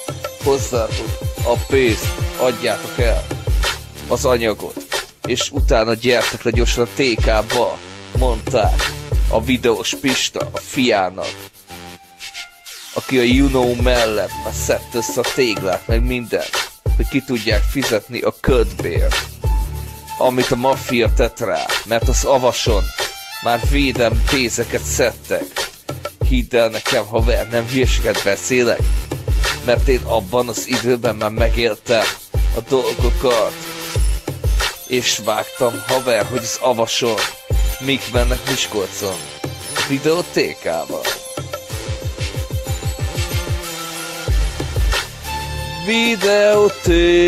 [SPEAKER 5] Hozzátok a pénzt, adjátok el az anyagot, és utána gyertek le gyorsan a TK-ba, mondták a videós Pista a fiának, aki a Know mellett már szedte össze a téglát, meg mindent, hogy ki tudják fizetni a ködbér, amit a maffia tett rá, mert az avason már védem pénzeket szedtek, Hidd el nekem, haver, nem hülyeséget beszélek, mert én abban az időben már megéltem a dolgokat, és vágtam, haver, hogy az avason mik mennek Miskolcon, a videótékában. Videótéka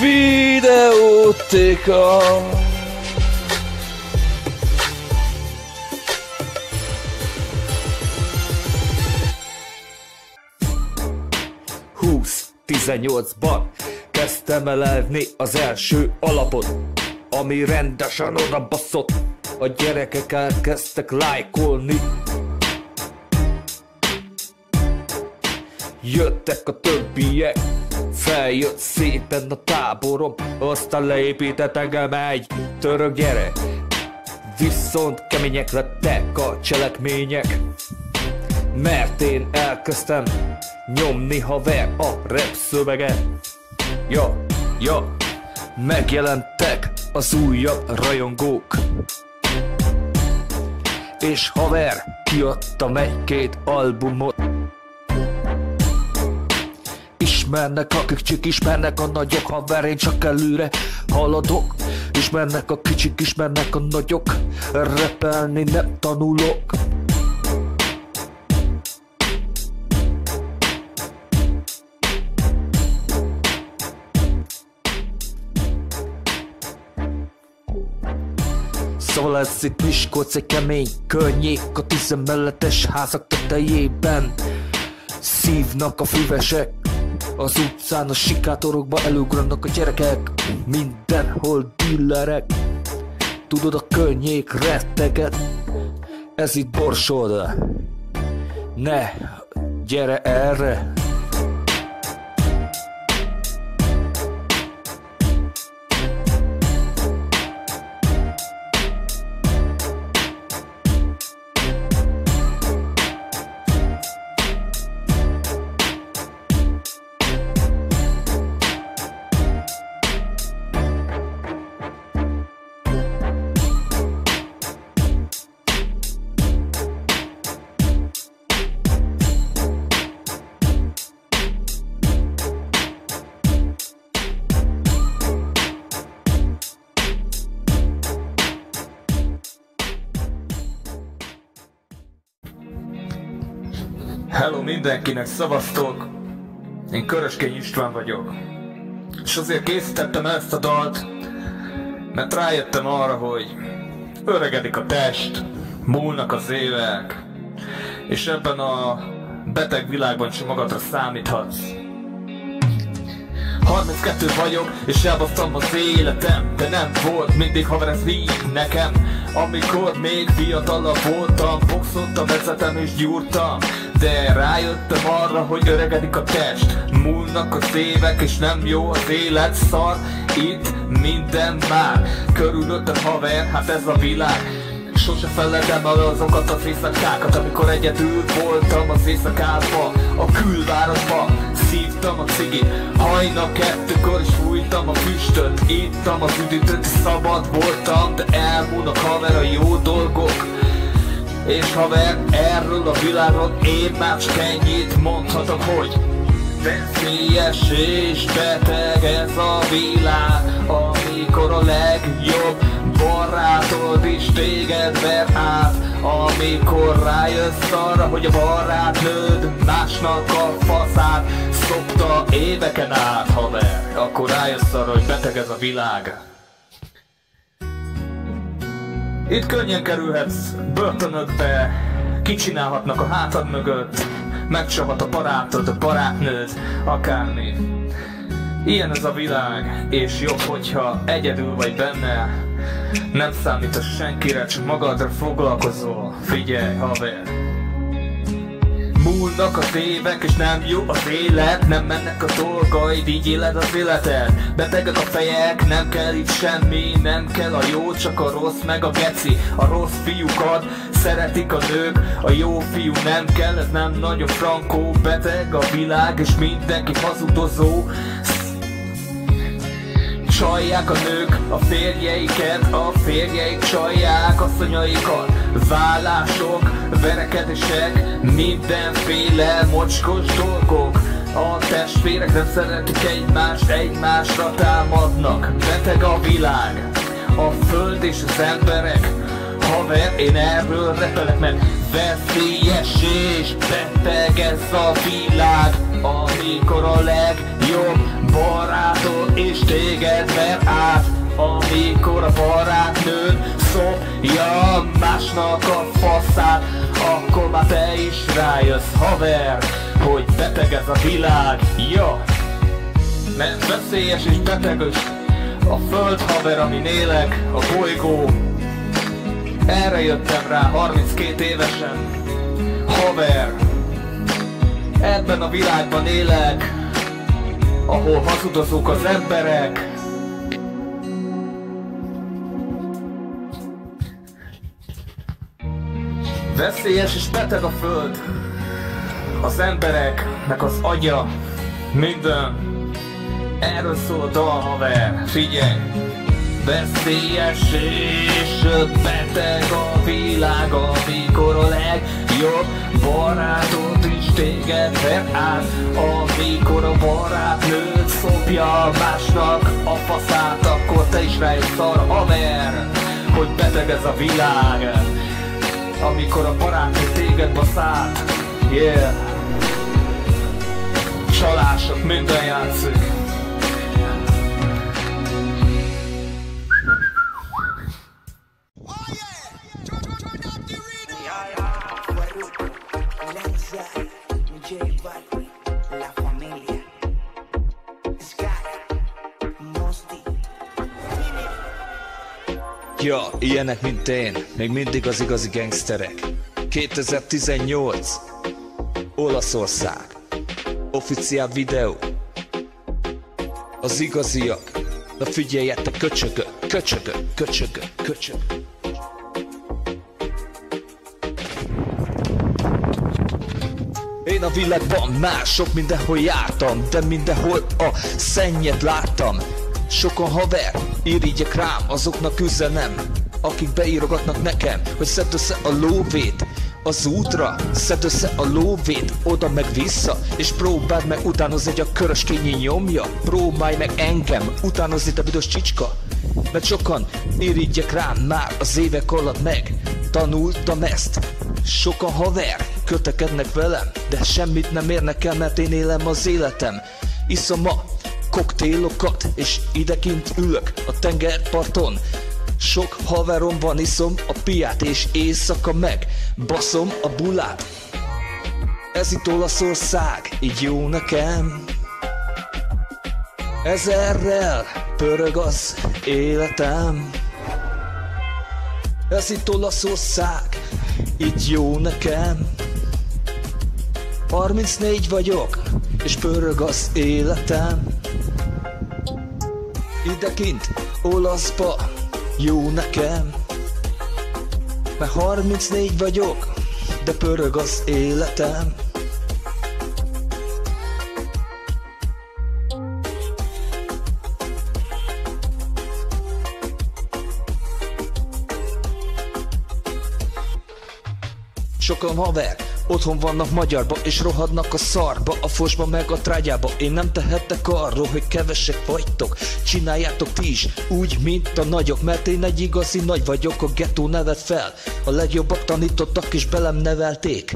[SPEAKER 5] videótéka.
[SPEAKER 1] Húsz, 18-ban kezdtem el az első alapot, ami rendesen oda baszott. A gyerekek elkezdtek lájkolni, Jöttek a többiek, Feljött szépen a táborom Aztán leépített engem egy török gyerek. Viszont kemények lettek a cselekmények Mert én elkezdtem nyomni haver a rap szöveget. Ja, ja, megjelentek az újabb rajongók. És haver kiadtam egy-két albumot Ismernek akik csik, ismernek a nagyok Haver én csak előre haladok. Ismernek a kicsik, ismernek a nagyok Repelni nem tanulok. Szóval ez itt Miskolc egy kemény környék A tizenmeletes házak tetejében Szívnak a füvesek az utcán a sikátorokba előugranak a gyerekek. Mindenhol dillerek Tudod a könnyék retteget. Ez itt borsod. Ne, gyere erre mindenkinek, szavaztok! Én Köröskény István vagyok. És azért készítettem ezt a dalt, mert rájöttem arra, hogy öregedik a test, múlnak az évek, és ebben a beteg világban sem magadra számíthatsz. 32 vagyok, és elbasztam az életem. De nem volt mindig haver ez víg nekem. Amikor még fiatalabb voltam Boxoltam, vezetem és gyúrtam. De rájöttem arra, hogy öregedik a test. Múlnak az évek és nem jó az élet. Szar Itt minden már. Körülöttem haver, hát ez a világ sose feledem el azokat az éjszakákat Amikor egyedül voltam az éjszakában A külvárosba. Szívtam a cigit Hajna kettőkor is fújtam a füstöt Ittam az üdítőt, szabad voltam De elmúlnak haver a jó dolgok. És haver, erről a világról én már csak ennyit mondhatok, hogy Veszélyes és beteg ez a világ Amikor a legjobb barátod is téged ver át. Amikor rájössz arra, hogy a barátnőd másnak a faszát Szopta éveken át, haver. Akkor rájössz arra, hogy beteg ez a világ. Itt könnyen kerülhetsz börtönökbe, kicsinálhatnak a hátad mögött, megcsavat a barátod, a barátnőd, akármi. Ilyen ez a világ, és jobb, hogyha egyedül vagy benne, nem számítasz senkire, csak magadra foglalkozol. Figyelj, haver! Múlnak az évek és nem jó az élet. Nem mennek a dolgaid, így éled az életed. Betegek a fejek, nem kell itt semmi. Nem kell a jó, csak a rossz meg a geci. A rossz fiúkat szeretik a nők A jó fiú nem kell, ez nem nagyon frankó. Beteg a világ és mindenki hazudozó Csalják a nők a férjeiket, a férjeik csalják asszonyaikat. Vállások, verekedések, mindenféle mocskos dolgok. A testvérek nem szeretik egymást, egymásra támadnak. Beteg a világ, a föld és az emberek. Haver, én erről repelek, mert veszélyes és beteg ez a világ Amikor a legjobb barátod és téged ver át amikor a barátnőd szopja másnak a faszát Akkor már te is rájössz haver Hogy beteg ez a világ, ja Mert veszélyes és betegös A föld haver, amin élek, a bolygó. Erre jöttem rá 32 évesen Haver Ebben a világban élek Ahol hazudozók az emberek. Veszélyes és beteg a föld Az embereknek az agya. Minden. Erről szól a dal haver. Figyelj Veszélyes és beteg a világ Amikor a legjobb barátod is téged ver át. Amikor a barátnőd szopja másnak a faszát Akkor te is rájössz arra haver Hogy beteg ez a világ. Amikor a barátod téged baszált Yeah. Csalások, minden játszik
[SPEAKER 22] Ja, ilyenek, mint én, még mindig az igazi gangsterek. 2018 Olaszország. Officiál videó. Az igaziak. Na figyeljetek, köcsögök, köcsögök, köcsögök, köcsögök Én a világban már sok mindenhol jártam De mindenhol a szennyet láttam Sokan haver, irigyek rám, azoknak üzenem Akik beírogatnak nekem, hogy szedd össze a lóvét az útra, szedd össze a lóvét, oda meg vissza, és próbáld meg utánozni, hogy a körös kényi nyomja. Próbálj meg engem utánozni, te büdös csicska. Mert sokan irigyek rám már az évek alatt meg. Tanultam ezt. Sokan haver kötekednek velem, de semmit nem érnek el, mert én élem az életem. Iszom a koktélokat, és idekint ülök a tengerparton. Sok haverom van, iszom a piát, és éjszaka meg baszom a bulát. Ez itt Olaszország, így jó nekem. Ezerrel pörög az életem. Ez itt Olaszország, így jó nekem. 34 vagyok, és pörög az életem. Idekint, olaszba, jó nekem.
[SPEAKER 1] Mert 34 vagyok, de pörög az életem. Sokan haver, Otthon vannak magyarba, és rohadnak a szarba. A fosba meg a trágyába. Én nem tehettek arról, hogy kevesek vagytok. Csináljátok ti is, úgy, mint a nagyok Mert én egy igazi nagy vagyok, a gettó nevet fel. A legjobbak tanítottak és belem nevelték.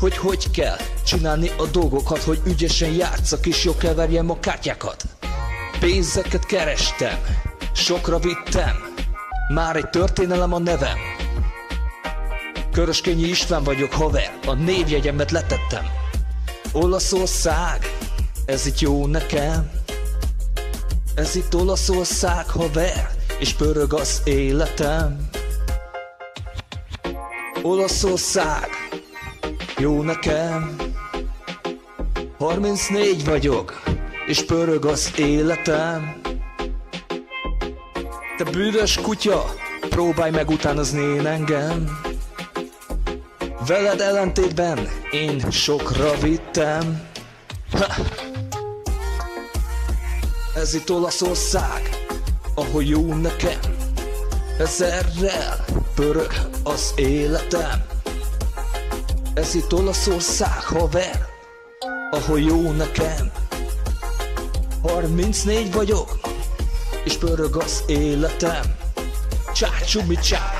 [SPEAKER 1] Hogy hogy kell csinálni a dolgokat, hogy ügyesen játszak és jó keverjem a kártyákat. Pénzeket kerestem, sokra vittem, már egy történelem a nevem. Köröskényi István vagyok, haver, a névjegyemet letettem. Olaszország, ez itt jó nekem. Ez itt Olaszország, haver, és pörög az életem. Olaszország, jó nekem. 34 vagyok, és pörög az életem. Te bűnös kutya, próbálj meg utánozni én engem. Veled ellentétben én sokra vittem. Ha. Ez itt Olaszország, ahol jó nekem. Ezerrel pörög az életem. Ez itt Olaszország, haver, ahol jó nekem. 34 vagyok, és pörög az életem. Csácsú, mi csá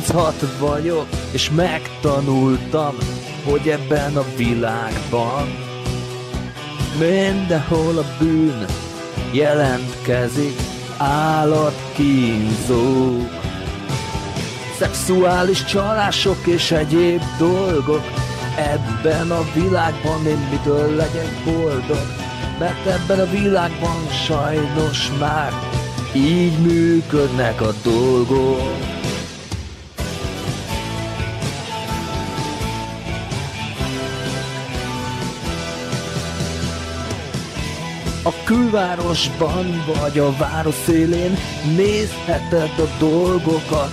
[SPEAKER 1] 36 vagyok, és megtanultam, hogy ebben a világban mindenhol a bűn jelentkezik állatkínzók. Szexuális csalások és egyéb dolgok, ebben a világban én mitől legyek boldog, mert ebben a világban sajnos már így működnek a dolgok. Külvárosban vagy a város szélén nézheted a dolgokat.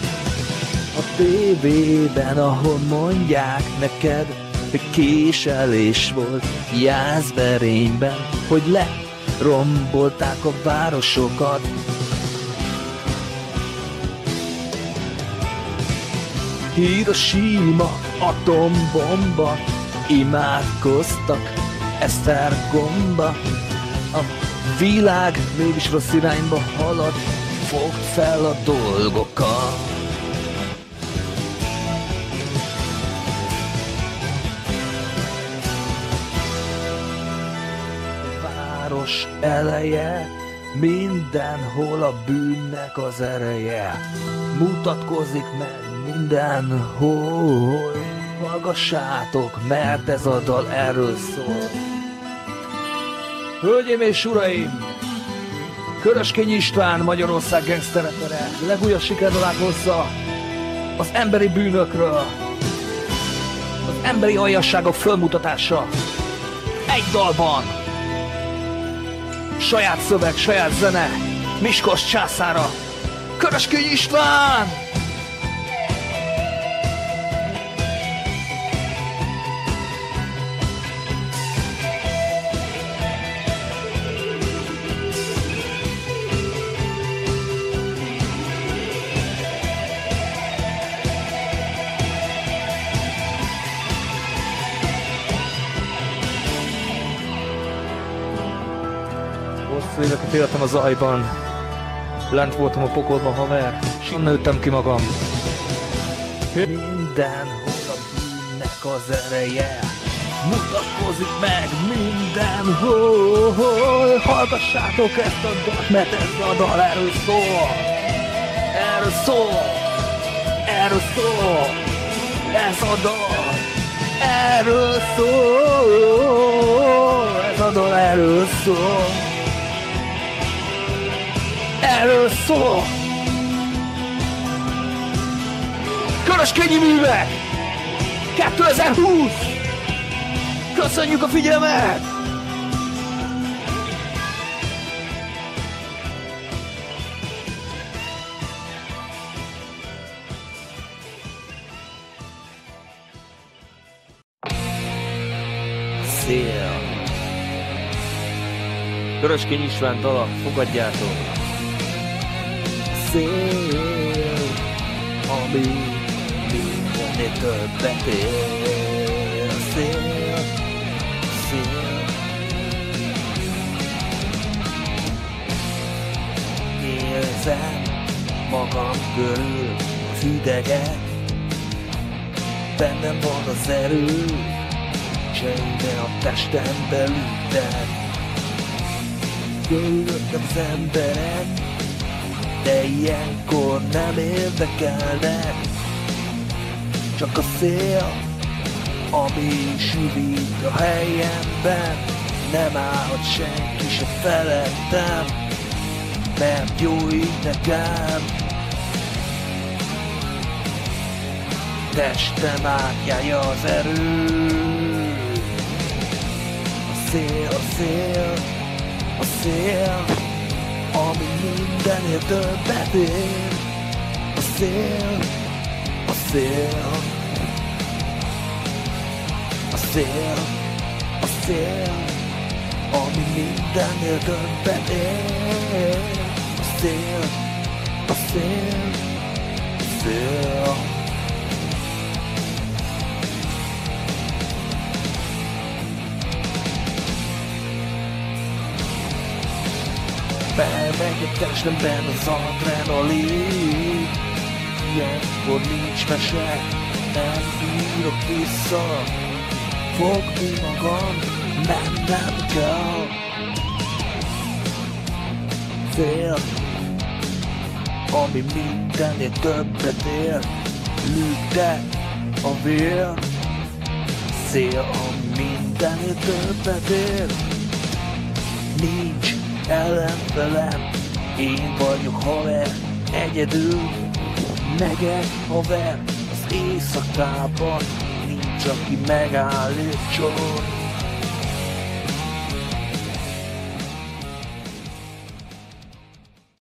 [SPEAKER 1] A tévében, ahol mondják neked, hogy késelés volt Jászberényben, hogy lerombolták a városokat. Hiroshima, atombomba, imádkoztak Esztergomba, a világ mégis rossz irányba halad, fogd fel a dolgokat. Város eleje, mindenhol a bűnnek az ereje, mutatkozik meg mindenhol. Hallgassátok, mert ez a dal erről szól. Hölgyeim és uraim! Köröskény István, Magyarország gangsterepere, legújabb sikerdalát hozza az emberi bűnökről, az emberi aljasságok fölmutatása. Egy dalban! Saját szöveg, saját zene, Miskos császára, Köröskény István! Éveket éltem a zajban. Lent voltam a pokolban, haver. És nőttem ki magam. Mindenhol a bűnnek az ereje mutatkozik meg mindenhol. Hallgassátok ezt a dalt, mert ez a dal erről szól. Erről szól. Erről szól. Ez a dal. Erről szól. Ez a dal erről szól. Erről szól. Köröskényi művek! 2020! Köszönjük a figyelmet! Szél. Köröskény István dala, fogadjátok! Szél, ami mindennél többet ér. Szél, szél. Érzem magam körül az üdeget, bennem van az erő, csejbe a testem belül, de körülöttem az emberek, de ilyenkor nem érdekelnek, csak a szél, ami süvít a helyemben, nem állhat senki se felettem, mert jó így nekem. Testem átjárja az erő, a szél, a szél, a szél, ami mindennél többet ér. A szél, a szél, a szél, a szél, ami mindennél többet ér. A szél, a szél, a szél. Felmegy testemben az adrenalin. Ilyenkor nincs mese, nem bírok vissza. Fogni magam, mennem kell. Fél, ami mindennél többet ér. Lükte a vér. Szél, ami mindennél többet ér. Nincs ellenfelem Én vagyok haver, egyedül Megek haver. Az éjszakában Nincs aki megállítson